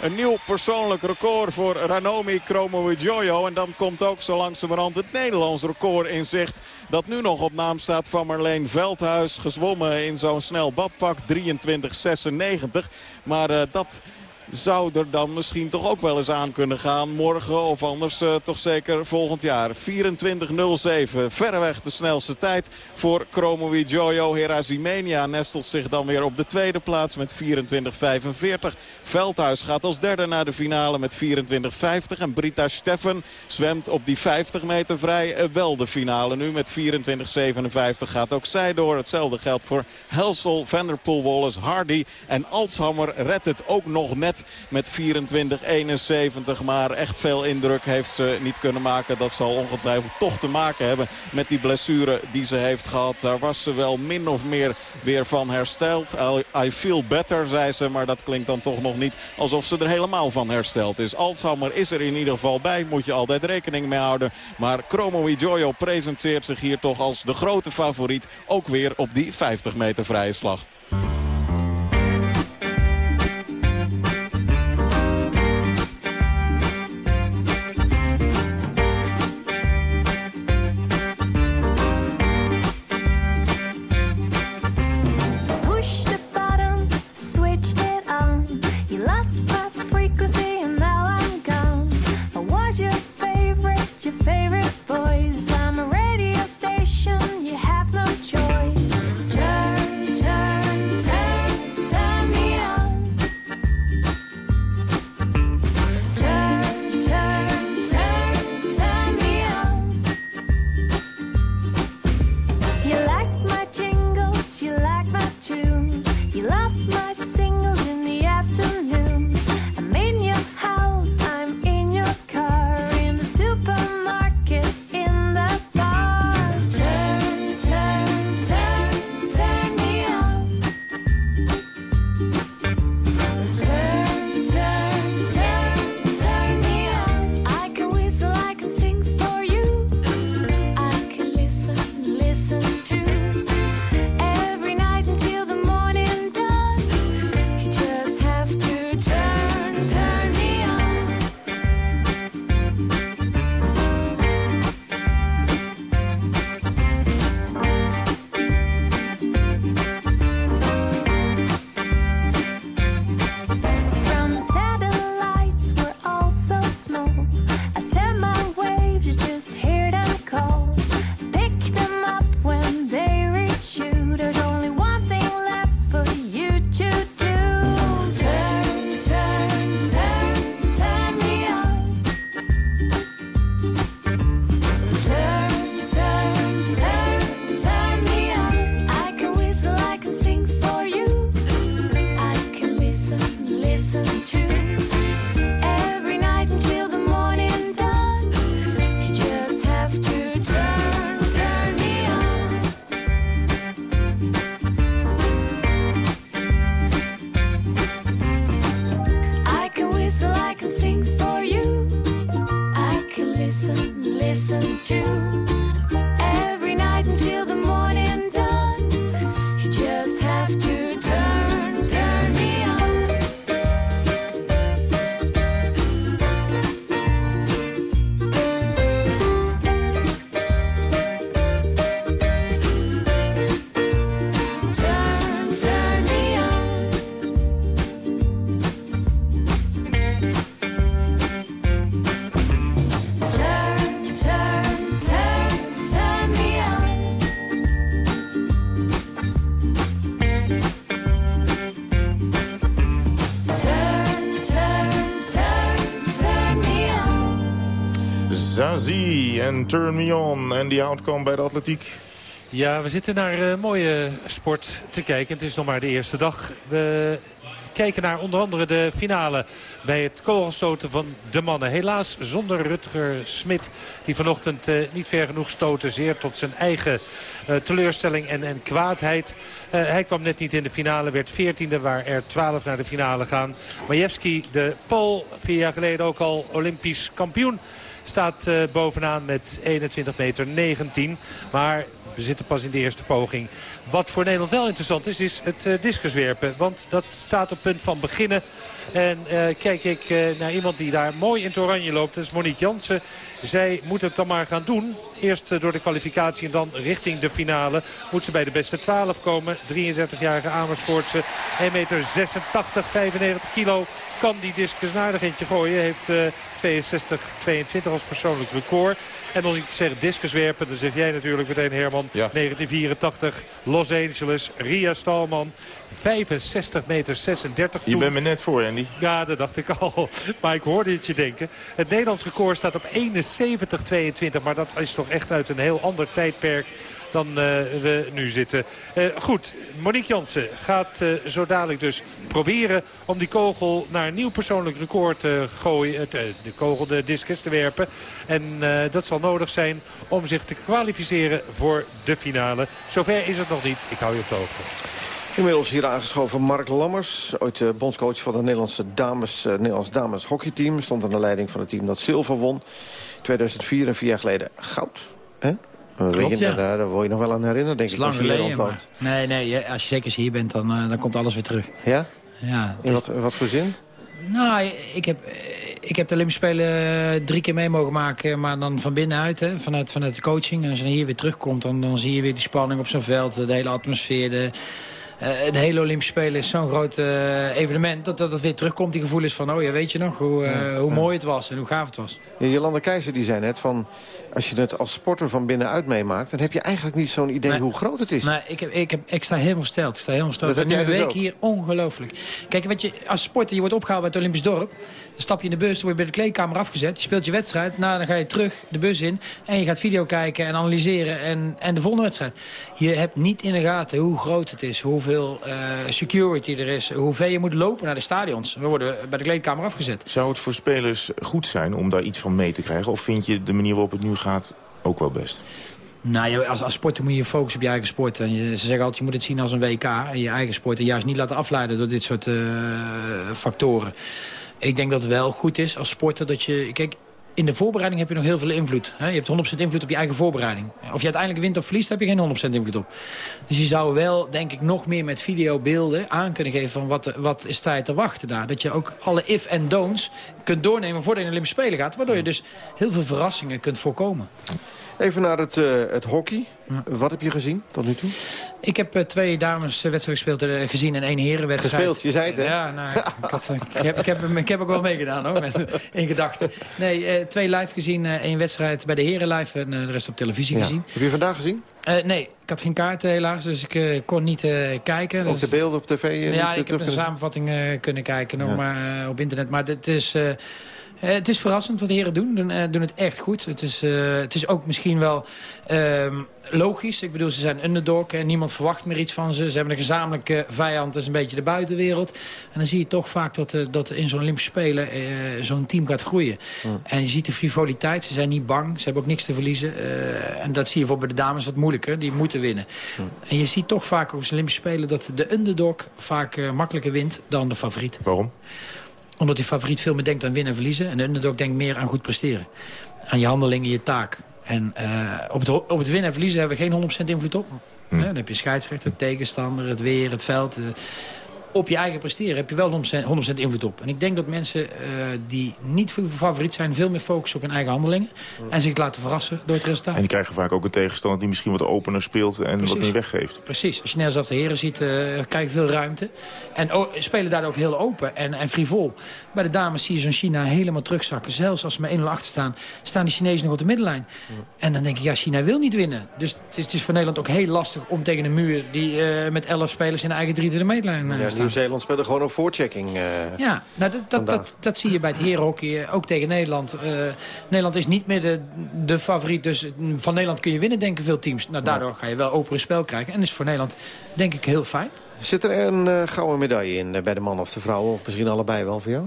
Een nieuw persoonlijk record voor Ranomi Kromowidjojo. En dan komt ook zo langzamerhand het Nederlands record in zicht. Dat nu nog op naam staat van Marleen Veldhuis. Gezwommen in zo'n snel badpak. 23.96. Maar uh, dat zou er dan misschien toch ook wel eens aan kunnen gaan. Morgen of anders uh, toch zeker volgend jaar. 24.07. Verreweg de snelste tijd voor Chromo Jojo. Herazimenia nestelt zich dan weer op de tweede plaats met 24.45. Veldhuis gaat als derde naar de finale met 24.50. En Brita Steffen zwemt op die 50 meter vrij uh, wel de finale. Nu met 24.57 gaat ook zij door. Hetzelfde geldt voor Helsel, Vanderpool, Wallace, Hardy. En Altshammer redt het ook nog net met 24-71. Maar echt veel indruk heeft ze niet kunnen maken. Dat zal ongetwijfeld toch te maken hebben met die blessure die ze heeft gehad. Daar was ze wel min of meer weer van hersteld. I feel better, zei ze. Maar dat klinkt dan toch nog niet alsof ze er helemaal van hersteld is. Alzheimer is er in ieder geval bij. Moet je altijd rekening mee houden. Maar Chromo Jojo presenteert zich hier toch als de grote favoriet. Ook weer op die 50 meter vrije slag. Turn Me On. En die outcome bij de atletiek. Ja, we zitten naar uh, mooie sport te kijken. Het is nog maar de eerste dag. We kijken naar onder andere de finale bij het kogelstoten van de mannen. Helaas zonder Rutger Smit die vanochtend uh, niet ver genoeg stoten. Zeer tot zijn eigen uh, teleurstelling en, en kwaadheid. Hij kwam net niet in de finale, werd 14e waar er 12 naar de finale gaan. Majewski, de Pool, vier jaar geleden ook al Olympisch kampioen staat uh, bovenaan met 21 meter 19. Maar we zitten pas in de eerste poging. Wat voor Nederland wel interessant is, is het uh, discuswerpen. Want dat staat op punt van beginnen. En uh, kijk ik uh, naar iemand die daar mooi in het oranje loopt. Dat is Monique Jansen. Zij moet het dan maar gaan doen. Eerst door de kwalificatie en dan richting de finale. Moet ze bij de beste 12 komen. 33-jarige Amersfoortse. 1 meter 86, 95 kilo. Kan die discus naar eentje gooien. Heeft 62, 22 als persoonlijk record. En als ik zeg discuswerpen, dan zeg jij natuurlijk meteen Herman. Ja. 1984, Los Angeles, Ria Stalman. 65 meter 36 Je bent me net voor, Andy. Ja, dat dacht ik al. Maar ik hoorde het je denken. Het Nederlands record staat op 71-22. Maar dat is toch echt uit een heel ander tijdperk dan uh, we nu zitten. Uh, goed, Monique Jansen gaat uh, zo dadelijk dus proberen om die kogel naar een nieuw persoonlijk record te gooien. De kogel, de discus te werpen. En dat zal nodig zijn om zich te kwalificeren voor de finale. Zover is het nog niet. Ik hou je op de hoogte. Inmiddels hier aangeschoven Mark Lammers, ooit uh, bondscoach van het Nederlandse dames, uh, Nederlands dames hockeyteam. Stond aan de leiding van het team dat zilver won. 2004 en vier jaar geleden goud. Hè? Klopt, Weet je, ja. daar, daar wil je nog wel aan herinneren, denk is ik, lang als je hier geleden, maar... Nee, nee, als je zeker eens hier bent, dan, eh, dan komt alles weer terug. Ja? Ja, In is- wat, wat voor zin? Nou, ik heb, ik heb de Olympische Spelen eh, drie keer mee mogen maken, maar dan van binnenuit, hè, vanuit, vanuit de coaching. En als je hier weer terugkomt, dan, dan zie je weer die spanning op zo'n veld, de hele atmosfeer. De, eh, de hele Olympische Spelen is zo'n groot eh, evenement, dat, dat het weer terugkomt. Die gevoel is van, oh ja, weet je nog hoe, Ja, hoe mooi het was en hoe gaaf het was. Ja, Jolanda Keizer die zei net van... als je het als sporter van binnenuit meemaakt... dan heb je eigenlijk niet zo'n idee Nee. hoe groot het is. Nee, ik, heb, ik, heb, ik sta helemaal versteld. Ik sta helemaal. Dat heb nu jij een dus week hier, ongelooflijk. Kijk, wat je, als sporter, je wordt opgehaald bij het Olympisch dorp. Dan stap je in de bus, dan word je bij de kleedkamer afgezet. Je speelt je wedstrijd. Nou, dan ga je terug de bus in. En je gaat video kijken en analyseren. En, en de volgende wedstrijd. Je hebt niet in de gaten hoe groot het is. Hoeveel eh, security er is. Hoeveel je moet lopen naar de stadions. We worden bij de kleedkamer afgezet. Zou het voor spelers goed zijn om daar iets van mee te krijgen? Of vind je de manier waarop het nu gaat ook wel best? Nou, als, als sporter moet je je focussen op je eigen sport. En je, ze zeggen altijd, je moet het zien als een WK. En je eigen sport. En juist niet laten afleiden door dit soort eh, factoren. Ik denk dat het wel goed is als sporter dat je... Kijk, in de voorbereiding heb je nog heel veel invloed. Hè? Je hebt 100% invloed op je eigen voorbereiding. Of je uiteindelijk wint of verliest, heb je geen 100% invloed op. Dus je zou wel, denk ik, nog meer met videobeelden aan kunnen geven... van wat, wat is tijd te wachten daar. Dat je ook alle if en don'ts kunt doornemen voordat je naar de Olympische Spelen gaat. Waardoor je dus heel veel verrassingen kunt voorkomen. Even naar het, eh, het hockey. Wat heb je gezien tot nu toe? Ik heb eh, twee dameswedstrijden gespeeld, eh, gezien en één herenwedstrijd. Gespeeld, je zei het, hè? Ja, nou, ik, had, ik, heb, ik, heb, ik heb ook wel meegedaan, hoor, met, in gedachten. Nee, twee live gezien, één wedstrijd bij de heren live en de rest op televisie Ja. gezien. Heb je vandaag gezien? Nee, ik had geen kaart helaas, dus ik kon niet kijken. Ook Dus- de beelden op tv? niet, ja, eh, ik heb een samenvatting kunnen kijken, nog Ja. maar op internet. Maar het is, het is verrassend wat de heren doen. Doen, eh, doen het echt goed. Het is, eh, het is ook misschien wel ehm, logisch. Ik bedoel, ze zijn underdog en niemand verwacht meer iets van ze. Ze hebben een gezamenlijke vijand, dat is een beetje de buitenwereld. En dan zie je toch vaak dat, eh, dat in zo'n Olympische Spelen eh, zo'n team gaat groeien. En je ziet de frivoliteit. Ze zijn niet bang. Ze hebben ook niks te verliezen. Eh, en dat zie je voor bij de dames wat moeilijker. Die moeten winnen. En je ziet toch vaak op de Olympische Spelen dat de underdog vaak eh, makkelijker wint dan de favoriet. Waarom? Omdat die favoriet veel meer denkt aan winnen en verliezen. En de underdog denkt meer aan goed presteren. Aan je handelingen, je taak. En eh, op, het, op het winnen en verliezen hebben we geen 100% invloed op. Hm. Dan heb je scheidsrechter, tegenstander, het weer, het veld. Op je eigen presteren heb je wel 100%, 100% invloed op. En ik denk dat mensen eh, die niet voor favoriet zijn... veel meer focussen op hun eigen handelingen. En zich laten verrassen door het resultaat. En die krijgen vaak ook een tegenstander die misschien wat opener speelt en wat meer weggeeft. Precies. Als je net als de heren ziet, eh krijg je veel ruimte. En spelen daar ook heel open en, en frivol. Bij de dames zie je zo'n China helemaal terugzakken. Zelfs als ze maar 1-0 achter staan, staan die Chinezen nog op de middenlijn. En dan denk ik, ja, China wil niet winnen. Dus het is, het is voor Nederland ook heel lastig om tegen een muur... die eh, met 11 spelers in de eigen 23 meterlijn eh, Ja, staat. Nieuw-Zeeland speelde gewoon op voorchecking. eh, Ja, nou, dat, dat, dat, dat zie je bij het herenhockey eh, ook tegen Nederland. Eh, Nederland is niet meer de, de favoriet, dus van Nederland kun je winnen, denken veel teams. Nou, daardoor ga je wel open spel krijgen. En is voor Nederland, denk ik, heel fijn. Zit er een gouden medaille in bij de man of de vrouw? Of misschien allebei wel voor jou?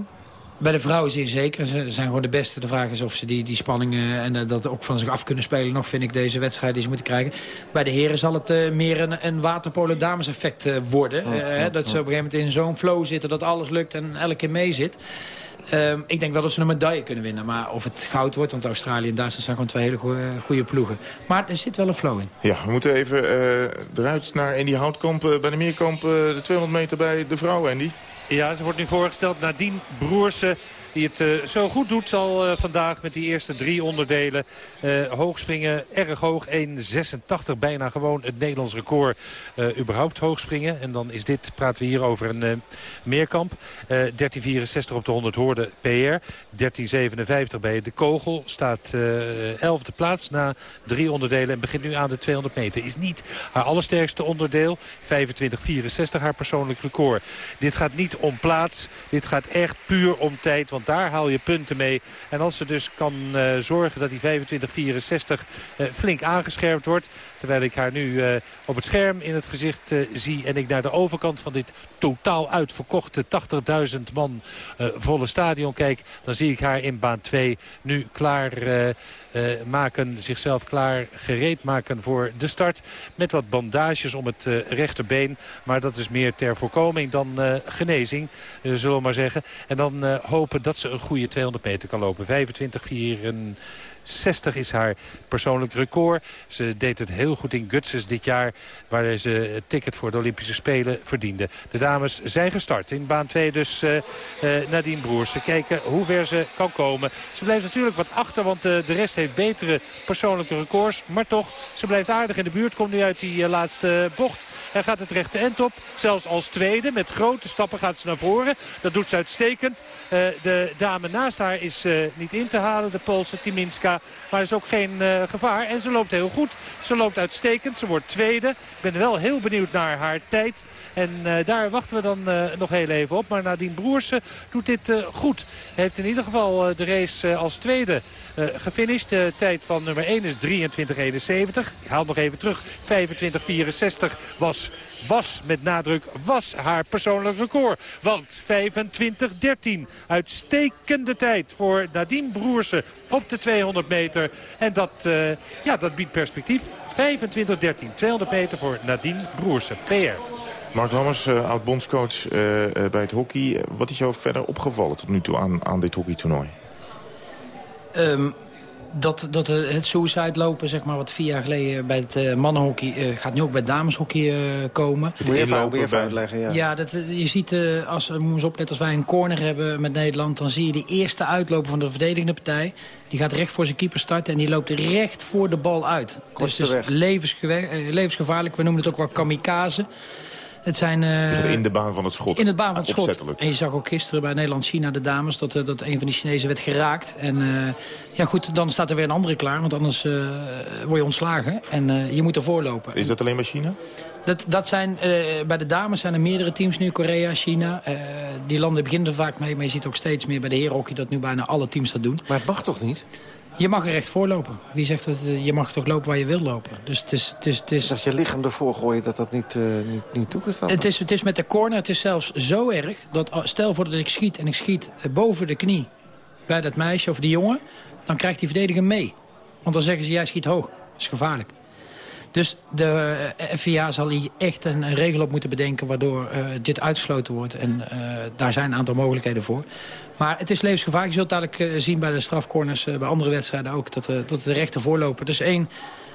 Bij de vrouwen zeer zeker. Ze zijn gewoon de beste. De vraag is of ze die, die spanning eh, en eh, dat ook van zich af kunnen spelen. Nog vind ik deze wedstrijd die ze moeten krijgen. Bij de heren zal het eh, meer een, een waterpolo dames effect eh, worden. Dat ze op een gegeven moment in zo'n flow zitten. Dat alles lukt en elke keer mee zit. Ehm, ik denk wel dat ze een medaille kunnen winnen. Maar of het goud wordt, want Australië en Duitsland zijn gewoon twee hele goe- goede ploegen. Maar er zit wel een flow in. Ja, we moeten even eruit naar Andy Houtkamp bij de Meerkamp. de 200 meter bij de vrouw, Andy. Ja, ze wordt nu voorgesteld Nadine Broersen. Die het eh, zo goed doet al eh, vandaag met die eerste drie onderdelen. Eh, hoogspringen, erg hoog. 1,86. Bijna gewoon het Nederlands record überhaupt hoogspringen. En dan is dit, praten we hier over een meerkamp. Eh 13,64 op de 100 hoorde PR. 13,57 bij de kogel. Staat eh 11e plaats na drie onderdelen. En begint nu aan de 200 meter. Is niet haar allersterkste onderdeel. 25,64 haar persoonlijk record. Dit gaat niet om plaats. Dit gaat echt puur om tijd. Want daar haal je punten mee. En als ze dus kan eh, zorgen dat die 25-64 eh, flink aangescherpt wordt. Terwijl ik haar nu eh, op het scherm in het gezicht eh, zie. En ik naar de overkant van dit totaal uitverkochte 80.000 man eh, volle stadion kijk. Dan zie ik haar in baan 2 nu klaar... maken, zichzelf klaar gereed maken voor de start. Met wat bandages om het rechterbeen. Maar dat is meer ter voorkoming dan genezing, zullen we maar zeggen. En dan hopen dat ze een goede 200 meter kan lopen. 25, 60 is haar persoonlijk record. Ze deed het heel goed in Gutses dit jaar... waar ze het ticket voor de Olympische Spelen verdiende. De dames zijn gestart. In baan 2 dus eh, Nadine Broers. Ze kijken hoe ver ze kan komen. Ze blijft natuurlijk wat achter, want eh, de rest heeft betere persoonlijke records. Maar toch, ze blijft aardig in de buurt. Komt nu uit die laatste bocht. En gaat het rechte end op. Zelfs als tweede. Met grote stappen gaat ze naar voren. Dat doet ze uitstekend. De dame naast haar is niet in te halen. De Poolse Timinska. Maar er is ook geen eh, gevaar. En ze loopt heel goed. Ze loopt uitstekend. Ze wordt tweede. Ik ben wel heel benieuwd naar haar tijd. En eh, daar wachten we dan eh, nog heel even op. Maar Nadine Broersen doet dit goed. Heeft in ieder geval de race als tweede eh gefinished. De tijd van nummer 1 is 23.71. Ik haal nog even terug. 25.64 was, was met nadruk, was haar persoonlijk record. Want 25.13. Uitstekende tijd voor Nadine Broersen op de 200 meter. En dat, eh, ja, dat biedt perspectief. 25.13. 200 meter voor Nadine Broersen. PR. Mark Lammers, eh, oud-bondscoach eh, eh, bij het hockey. Eh, Wat is jou verder opgevallen tot nu toe aan, aan dit hockeytoernooi? Ehm, dat, dat het suicide lopen, zeg maar, wat vier jaar geleden bij het eh, mannenhockey... eh, gaat nu ook bij het dameshockey eh, komen. Moet je even, moet je even uitleggen, ja. Ja, dat, je ziet, eh, als, moet je eens opletten, als wij een corner hebben met Nederland... dan zie je die eerste uitlopen van de verdedigende partij. Die gaat recht voor zijn keeper starten en die loopt recht voor de bal uit. Kortste dus het is levensgevaarlijk. We noemen het ook wel kamikaze. Het zijn... eh, in de baan van het schot? in het baan van het schot. Opzettelijk. En je zag ook gisteren bij Nederland-China de dames... Dat, eh, dat een van die Chinezen werd geraakt. En eh, ja goed, dan staat er weer een andere klaar. Want anders eh, word je ontslagen. En eh, je moet ervoor lopen. Is dat alleen maar China? Dat, dat zijn, eh, bij de dames zijn er meerdere teams nu. Korea, China. Eh, die landen beginnen er vaak mee. Maar je ziet ook steeds meer bij de herenhockey... dat nu bijna alle teams dat doen. Maar het mag toch niet? Je mag er recht voor lopen. Wie zegt dat eh, je mag toch lopen waar je wil lopen? Dus het is... Het is, het is Dat je lichaam ervoor gooien dat dat niet, eh, niet, niet toegestaan het is, het is met de corner, het is zelfs zo erg... dat stel voor dat ik schiet en ik schiet eh, boven de knie... bij dat meisje of die jongen, dan krijgt die verdediger mee. Want dan zeggen ze, jij schiet hoog. Dat is gevaarlijk. Dus de FIA zal hier echt een, een regel op moeten bedenken... waardoor dit uitgesloten wordt. En daar zijn een aantal mogelijkheden voor. Maar het is levensgevaarlijk. Je zult dadelijk eh, zien bij de strafcorners... eh, bij andere wedstrijden ook, dat, eh, dat de rechten voorlopen. Dus één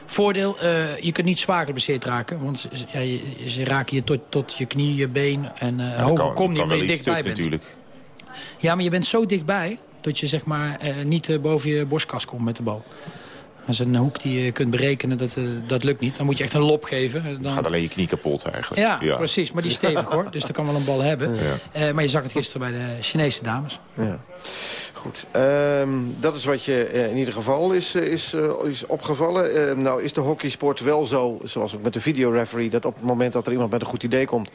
voordeel, je kunt niet zwaar geblesseerd raken. Want ja, je, ze raken je tot, tot je knie, je been. En eh Ja, hoger kom kan omdat je dichtbij stuk bent. natuurlijk. Ja, maar je bent zo dichtbij dat je zeg maar, niet boven je borstkas komt met de bal. Als een hoek die je kunt berekenen, dat, eh, dat lukt niet. Dan moet je echt een lop geven. Dan gaat alleen je knie kapot eigenlijk. Ja, precies. Maar die is stevig hoor. Dus dat kan wel een bal hebben. Ja. Eh, maar je zag het gisteren bij de Chinese dames. Ja. Goed, ehm, dat is wat je eh, in ieder geval is, is, is opgevallen. Ehm, nou is de hockeysport wel zo, zoals ook met de videoreferee... dat op het moment dat er iemand met een goed idee komt...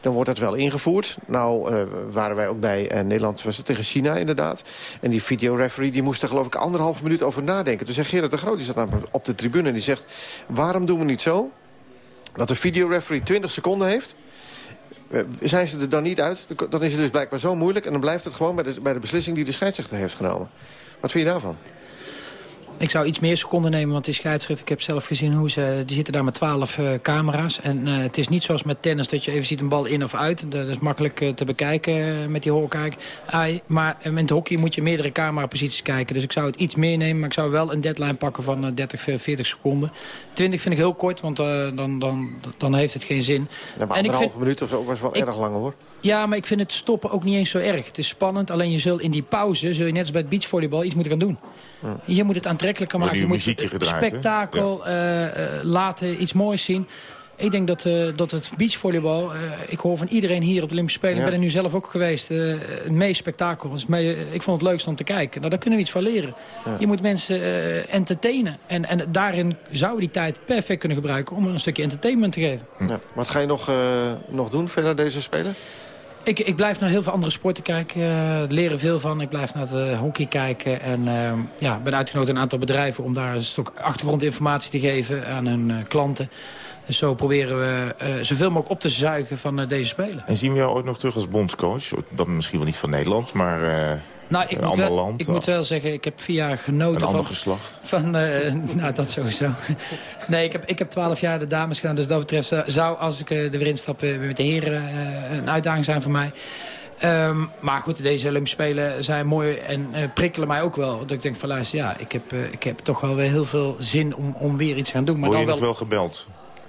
dan wordt dat wel ingevoerd. Nou eh, waren wij ook bij eh, Nederland, was het tegen China inderdaad. En die videoreferee die moest er geloof ik anderhalf minuut over nadenken. Toen zei Gerard Groot, die zat op de tribune en die zegt... waarom doen we niet zo dat de videoreferee 20 seconden heeft... Eh, zijn ze er dan niet uit, dan is het dus blijkbaar zo moeilijk... en dan blijft het gewoon bij de, bij de beslissing die de scheidsrechter heeft genomen. Wat vind je daarvan? Ik zou iets meer seconden nemen, want die scheidsrechter... ik heb zelf gezien hoe ze... die zitten daar met twaalf eh, camera's. En eh, het is niet zoals met tennis dat je even ziet een bal in of uit. Dat is makkelijk eh, te bekijken met die hoorkijk. Maar met hockey moet je meerdere cameraposities kijken. Dus ik zou het iets meer nemen, maar ik zou wel een deadline pakken van eh, 30, 40 seconden. 20 vind ik heel kort, want dan, dan, dan heeft het geen zin. Ja, maar En ik vind- minuut of zo was wel erg lang hoor. Ja, maar ik vind het stoppen ook niet eens zo erg. Het is spannend, alleen je zult in die pauze... zul je net als bij het beachvolleybal iets moeten gaan doen. Je moet het aantrekkelijker maken. Je moet muziekje gedraaid, hè? spektakel eh, eh, laten, iets moois zien. Ik denk dat, eh, dat het beachvolleybal... eh, ik hoor van iedereen hier op de Olympische Spelen... Ja. ik ben er nu zelf ook geweest... eh, het meest spektakel. Het is mee- ik vond het leukst om te kijken. Nou, daar kunnen we iets van leren. Ja. Je moet mensen eh, entertainen. En, en daarin zouden die tijd perfect kunnen gebruiken... om een stukje entertainment te geven. Ja. Wat ga je nog, eh, nog doen verder deze Spelen? Ik, ik blijf naar heel veel andere sporten kijken. eh, leren veel van. Ik blijf naar de hockey kijken. En eh, ja, ben uitgenodigd een aantal bedrijven... om daar een stuk achtergrondinformatie te geven aan hun eh, klanten. Dus zo proberen we zoveel mogelijk op te zuigen van deze spelen. En zien we jou ooit nog terug als bondscoach? Dan misschien wel niet van Nederland, maar Nou, ik, een moet ander wel, land. ik moet wel zeggen, ik heb vier jaar genoten Een ander van... geslacht. Van, eh, nou, dat sowieso. Nee, ik heb, ik heb 12 jaar de dames gedaan. Dus dat betreft zou- als ik eh, er weer instap eh, met de heren, een uitdaging zijn voor mij. Ehm, maar goed, deze Olympische Spelen zijn mooi en prikkelen mij ook wel. Dat ik denk van luister, ja, ik heb, ik heb toch wel weer heel veel zin om, om weer iets te gaan doen. Maar Word je nog wel gebeld?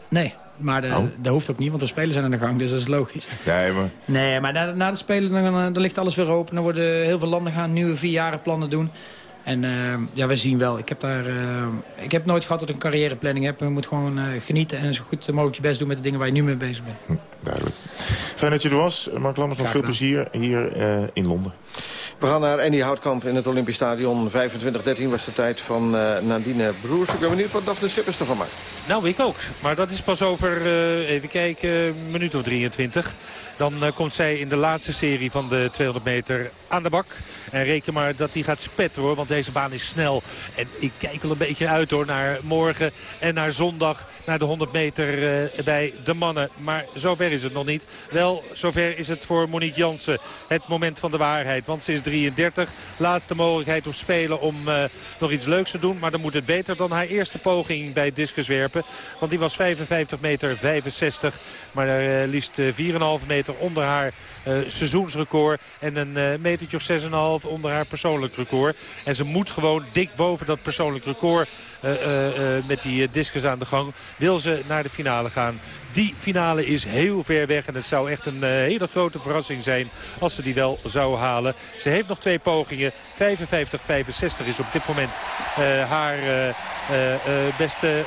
Nee, maar de- Oh. dat hoeft ook niet, want de Spelen zijn aan de gang. Dus dat is logisch. Nee, maar... Nee, maar na, na de Spelen dan, dan ligt alles weer open. Dan worden heel veel landen gaan nieuwe vierjarenplannen doen. En eh, ja, we zien wel. Ik heb, daar, eh, ik heb nooit gehad dat ik een carrièreplanning heb. Je moet gewoon eh, genieten en zo goed mogelijk je best doen met de dingen waar je nu mee bezig bent. Duidelijk. Fijn dat je er was. Mark Lammers, nog veel plezier hier eh, in Londen. We gaan naar Andy Houtkamp in het Olympisch Stadion. 25-13 was de tijd van eh, Nadine Broers. Ik ben benieuwd wat Daphne Schippers ervan maakt. Nou, ik ook. Maar dat is pas over, eh, even kijken, een minuut of 23. Dan eh, komt zij in de laatste serie van de 200 meter aan de bak. En reken maar dat die gaat spetteren hoor, want deze baan is snel. En ik kijk wel een beetje uit hoor naar morgen en naar zondag. Naar de 100 meter bij de mannen. Maar zover is het nog niet. Wel, zover is het voor Monique Jansen het moment van de waarheid. Want ze is 33. Laatste mogelijkheid om spelen om eh, nog iets leuks te doen. Maar dan moet het beter dan haar eerste poging bij discuswerpen. Want die was 55 meter 65. Maar eh, liefst eh, 4,5 meter onder haar eh, seizoensrecord. En een eh, metertje of 6,5 onder haar persoonlijk record. En ze moet gewoon dik boven dat persoonlijk record eh, eh, eh, met die eh, discus aan de gang. Wil ze naar de finale gaan. Die finale is heel ver weg en het zou echt een eh, hele grote verrassing zijn als ze die wel zou halen. Ze heeft nog twee pogingen. 55-65 is op dit moment eh, haar eh, beste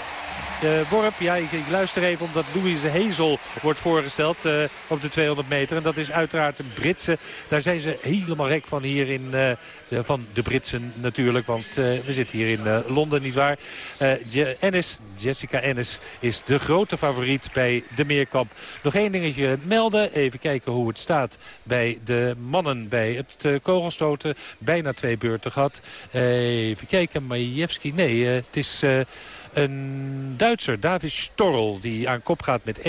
worp. Ja, ik, luister even omdat Louise Hezel wordt voorgesteld eh, op de 200 meter. En dat is uiteraard een Britse. Daar zijn ze helemaal rek van hier in... eh, de- van de Britsen natuurlijk, want eh, we zitten hier in Londen, nietwaar? Je- Ennis, Jessica Ennis is de grote favoriet bij de Meerkamp. Nog één dingetje melden. Even kijken hoe het staat bij de mannen bij het kogelstoten. Bijna twee beurten gehad. Eh, even kijken, Majewski. Nee, het is... een Duitser, David Storrel, die aan kop gaat met 21-86.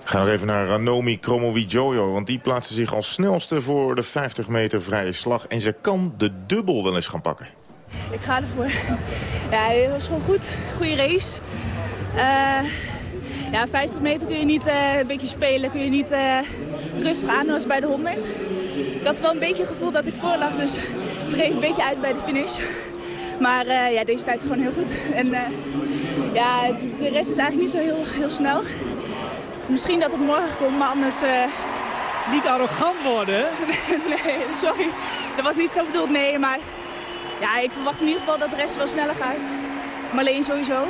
We gaan nog even naar Ranomi Kromowidjojo, want die plaatste zich als snelste voor de 50 meter vrije slag. En ze kan de dubbel wel eens gaan pakken. Ik ga ervoor. Ja, het was gewoon goed. Goede race. Eh, ja, 50 meter kun je niet eh, een beetje spelen. Kun je niet eh, rustig aan als bij de 100. Ik had wel een beetje het gevoel dat ik voor lag. Dus het reed een beetje uit bij de finish. Maar eh, ja, deze tijd is gewoon heel goed. En eh, ja, de rest is eigenlijk niet zo heel, heel snel. Dus misschien dat het morgen komt, maar anders... eh, Niet arrogant worden, nee, sorry. Dat was niet zo bedoeld, nee. Maar ja, ik verwacht in ieder geval dat de rest wel sneller gaat. Marleen sowieso.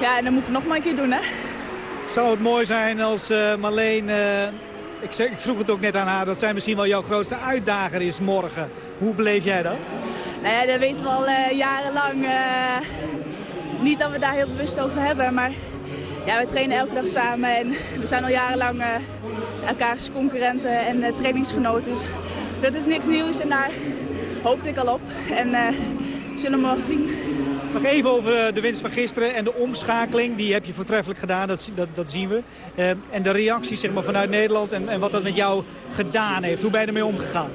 Ja, en dan moet ik het nog maar een keer doen, hè. Zou het mooi zijn als Marleen ik, zeg, ik vroeg het ook net aan haar, dat zij misschien wel jouw grootste uitdager is morgen. Hoe beleef jij dat? Ja, dat weten we al eh, jarenlang. eh, niet dat we daar heel bewust over hebben, maar ja, we trainen elke dag samen. En we zijn al jarenlang eh, elkaars concurrenten en eh, trainingsgenoten. Dus dat is niks nieuws en daar hoopte ik al op. En eh zullen we morgen zien. Nog even over eh, de winst van gisteren en de omschakeling. Die heb je voortreffelijk gedaan, dat, dat, zien we. Eh, en de reacties zeg maar, vanuit Nederland en, en wat dat met jou gedaan heeft. Hoe ben je ermee omgegaan?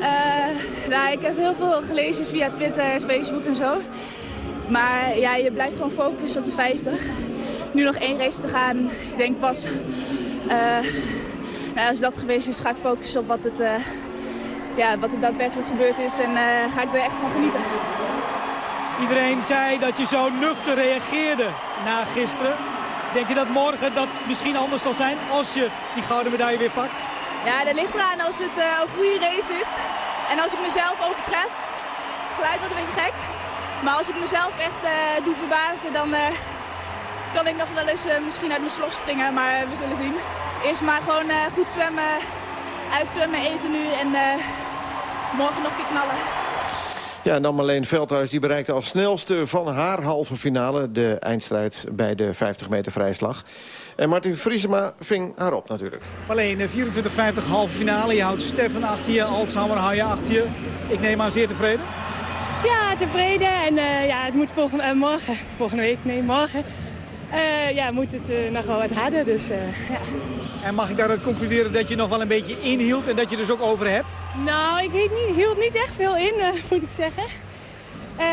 Eh, nou, ik heb heel veel gelezen via Twitter, Facebook en zo. Maar ja, je blijft gewoon focussen op de 50. Nu nog één race te gaan. Ik denk pas, eh, nou, als dat geweest is, ga ik focussen op wat, het, eh, ja, wat er daadwerkelijk gebeurd is. En ga ik er echt van genieten. Iedereen zei dat je zo nuchter reageerde na gisteren. Denk je dat morgen dat misschien anders zal zijn als je die gouden medaille weer pakt? Ja, dat ligt eraan als het eh, een goede race is. En als ik mezelf overtref. Geluid wordt een beetje gek. Maar als ik mezelf echt eh, doe verbazen, dan eh, kan ik nog wel eens misschien uit mijn slog springen. Maar we zullen zien. Eerst maar gewoon goed zwemmen, uitzwemmen, eten nu. En morgen nog een knallen. Ja, en dan Marleen Veldhuis die bereikte als snelste van haar halve finale... de eindstrijd bij de 50 meter vrijslag. En Martin Vriesema ving haar op natuurlijk. Alleen eh, 24-50 halve finale. Je houdt Stefan achter je, Alzheimer hou je achter je. Ik neem aan zeer tevreden. Ja, tevreden. En eh, ja, het moet volgende, eh, morgen, volgende week, nee, morgen, eh, ja, moet het eh, nog wel wat harder. Dus, eh, ja. En mag ik daaruit concluderen dat je nog wel een beetje inhield en dat je dus ook over hebt? Nou, ik hield niet, echt veel in, eh, moet ik zeggen. Eh,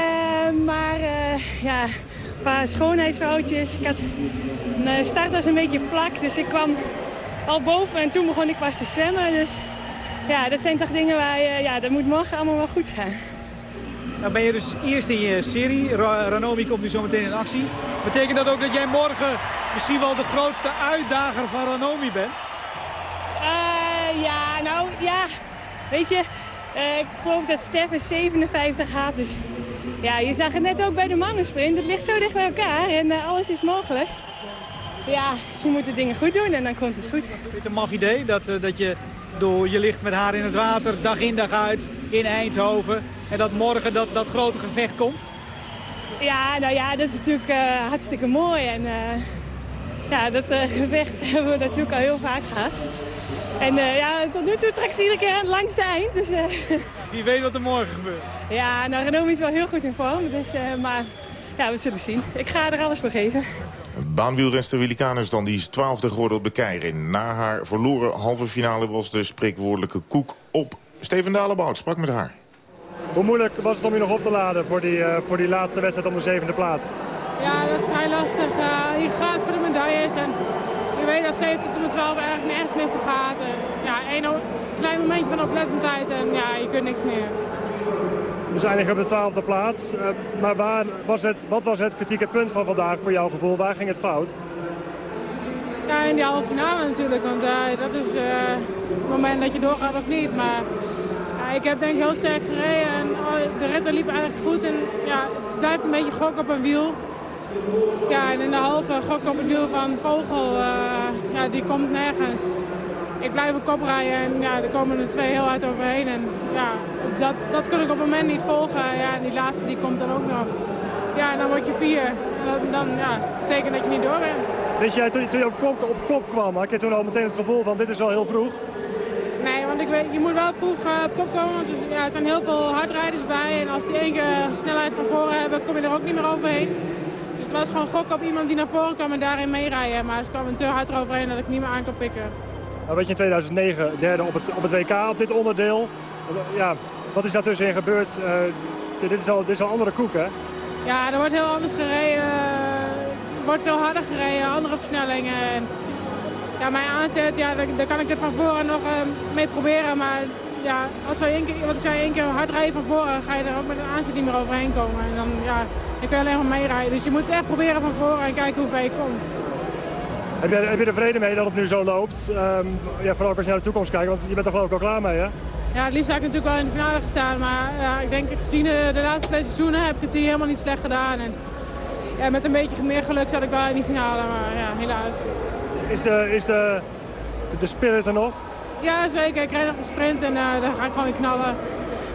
maar eh, ja, een paar schoonheidsfoutjes. Ik had, de start was een beetje vlak, dus ik kwam al boven en toen begon ik pas te zwemmen. Dus ja, dat zijn toch dingen waar je, ja, dat moet morgen allemaal wel goed gaan. Nou ben je dus eerst in je serie. Ra- Ranomi komt nu zometeen in actie. Betekent dat ook dat jij morgen misschien wel de grootste uitdager van Ranomi bent? Eh, ja, nou ja, weet je, eh, ik geloof dat Stef een 57 had. Dus ja, je zag het net ook bij de mannensprint. Het ligt zo dicht bij elkaar en eh, alles is mogelijk. Ja, je moet de dingen goed doen en dan komt het goed. Is een maf idee dat, dat je door je ligt met haar in het water, dag in dag uit, in Eindhoven. En dat morgen dat, dat grote gevecht komt? Ja, nou ja, dat is natuurlijk eh, hartstikke mooi. En eh, ja, dat eh, gevecht hebben we natuurlijk al heel vaak gehad. En ja, tot nu toe trekt ze iedere keer aan het langste eind. Dus, Wie weet wat er morgen gebeurt. ja, nou, Renomi is wel heel goed in vorm. Dus, maar ja, we zullen zien. Ik ga er alles voor geven. Baanwielrenster Willy dan, die is twaalfde geworden op de Keirin. Na haar verloren halve finale was de spreekwoordelijke koek op. Steven Dalebout sprak met haar. Hoe moeilijk was het om je nog op te laden voor die, eh, voor die laatste wedstrijd om de zevende plaats? Ja, dat is vrij lastig. Eh, je gaat voor de medailles en je weet dat 17 tot en met 12 eigenlijk nergens meer voor gaat. En, ja, één klein momentje van oplettendheid en ja, je kunt niks meer. We zijn eigenlijk op de twaalfde plaats. Eh, maar waar was het, wat was het kritieke punt van vandaag voor jouw gevoel? Waar ging het fout? Ja, in die halve finale natuurlijk, want eh, dat is eh, het moment dat je doorgaat of niet. Maar ik heb denk ik heel sterk gereden en oh, de ritten liepen eigenlijk goed. En ja, het blijft een beetje gok op een wiel. Ja, en in de halve gok op het wiel van Vogel, ja, die komt nergens. Ik blijf op kop rijden en ja, er komen er twee heel hard overheen. En ja, dat, dat kon ik op het moment niet volgen. Ja, en die laatste die komt dan ook nog. Ja, en dan word je vier. En dat, dan ja, betekent dat je niet door bent. Wist jij toen, toen je op kop, op kop kwam, had je toen al meteen het gevoel van dit is wel heel vroeg? Nee, want ik weet, je moet wel vroeg eh, op kop komen, want er, ja, er zijn heel veel hardrijders bij. En als die één keer snelheid van voren hebben, kom je er ook niet meer overheen. Dus het was gewoon gok op iemand die naar voren kwam en daarin meerijden. Maar ze kwamen te hard eroverheen dat ik niet meer aan kon pikken. Nou, weet je, in 2009 derde op het, op het WK op dit onderdeel. Ja, wat is daartussenin gebeurd? Eh, dit, is al, dit is al andere koek, hè? Ja, er wordt heel anders gereden. Er wordt veel harder gereden, andere versnellingen. En ja, mijn aanzet, ja, daar, kan ik het van voren nog eh, mee proberen. Maar ja, als, we één keer, wat ik zei, één keer hard rijden van voren, ga je er ook met een aanzet niet meer overheen komen. En dan, ja, dan kun je alleen maar meerijden. Dus je moet echt proberen van voren en kijken hoe ver je komt. Heb je, heb je er vrede mee dat het nu zo loopt? Ehm, ja, vooral ook als je naar de toekomst kijkt, want je bent er geloof ik al klaar mee, hè? Ja, het liefst had ik natuurlijk wel in de finale gestaan. Maar ja, ik denk, gezien de, de laatste twee seizoenen heb ik het hier helemaal niet slecht gedaan. En, ja, met een beetje meer geluk zat ik wel in die finale, maar ja, helaas. Is de, is de de spirit er nog? Ja, zeker. Ik krijg nog de sprint en uh, daar ga ik gewoon weer knallen.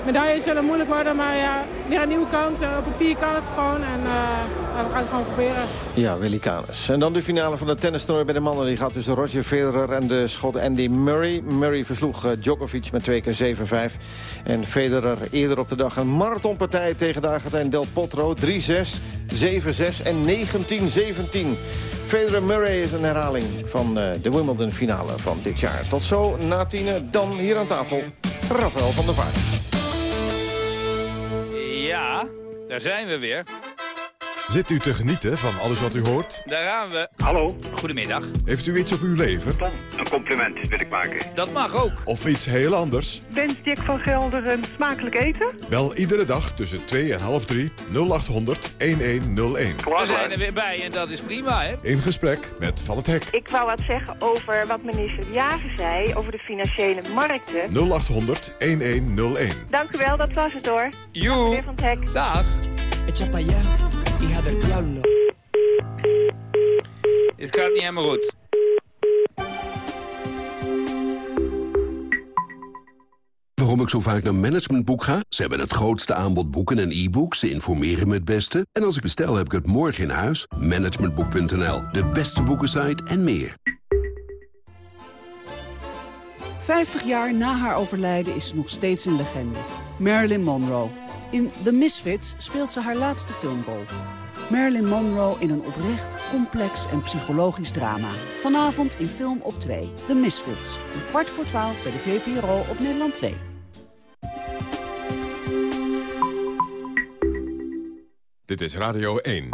Medailles zullen moeilijk worden, maar ja, weer een nieuwe kans. Op papier kan het gewoon en uh, we gaan het gewoon proberen. Ja, Willy Canes. En dan de finale van de tennistoernooi bij de mannen. Die gaat tussen Roger Federer en de schot Andy Murray. Murray versloeg uh, Djokovic met twee keer 7-5. En Federer eerder op de dag een marathonpartij tegen de Argentijn Del Potro. 3-6, 7-6 en 19-17. Federer Murray is een herhaling van de Wimbledon finale van dit jaar. Tot zo, na tienen, dan hier aan tafel, Rafael van der Vaart. Ja, daar zijn we weer. Zit u te genieten van alles wat u hoort? Daar gaan we. Hallo. Goedemiddag. Heeft u iets op uw leven? Een compliment wil ik maken. Dat mag ook. Of iets heel anders? Wens Dick van Gelder een smakelijk eten? Wel iedere dag tussen 2 en half 3 0800 1101. We zijn er weer bij en dat is prima, hè? In gesprek met Van het Hek. Ik wou wat zeggen over wat minister Jager zei over de financiële markten. 0800 1101. Dank u wel, dat was het hoor. Joe. Van het Hek. Dag. Echa pa allá, hija del diablo. Het gaat niet helemaal goed. Waarom ik zo vaak naar Managementboek ga? Ze hebben het grootste aanbod boeken en e-books. Ze informeren me het beste. En als ik bestel, heb ik het morgen in huis. Managementboek.nl, de beste boekensite en meer. 50 jaar na haar overlijden is ze nog steeds een legende. Marilyn Monroe. In The Misfits speelt ze haar laatste filmrol. Marilyn Monroe in een oprecht, complex en psychologisch drama. Vanavond in Film op 2. The Misfits. Een kwart voor 12 bij de VPRO op Nederland 2. Dit is Radio 1.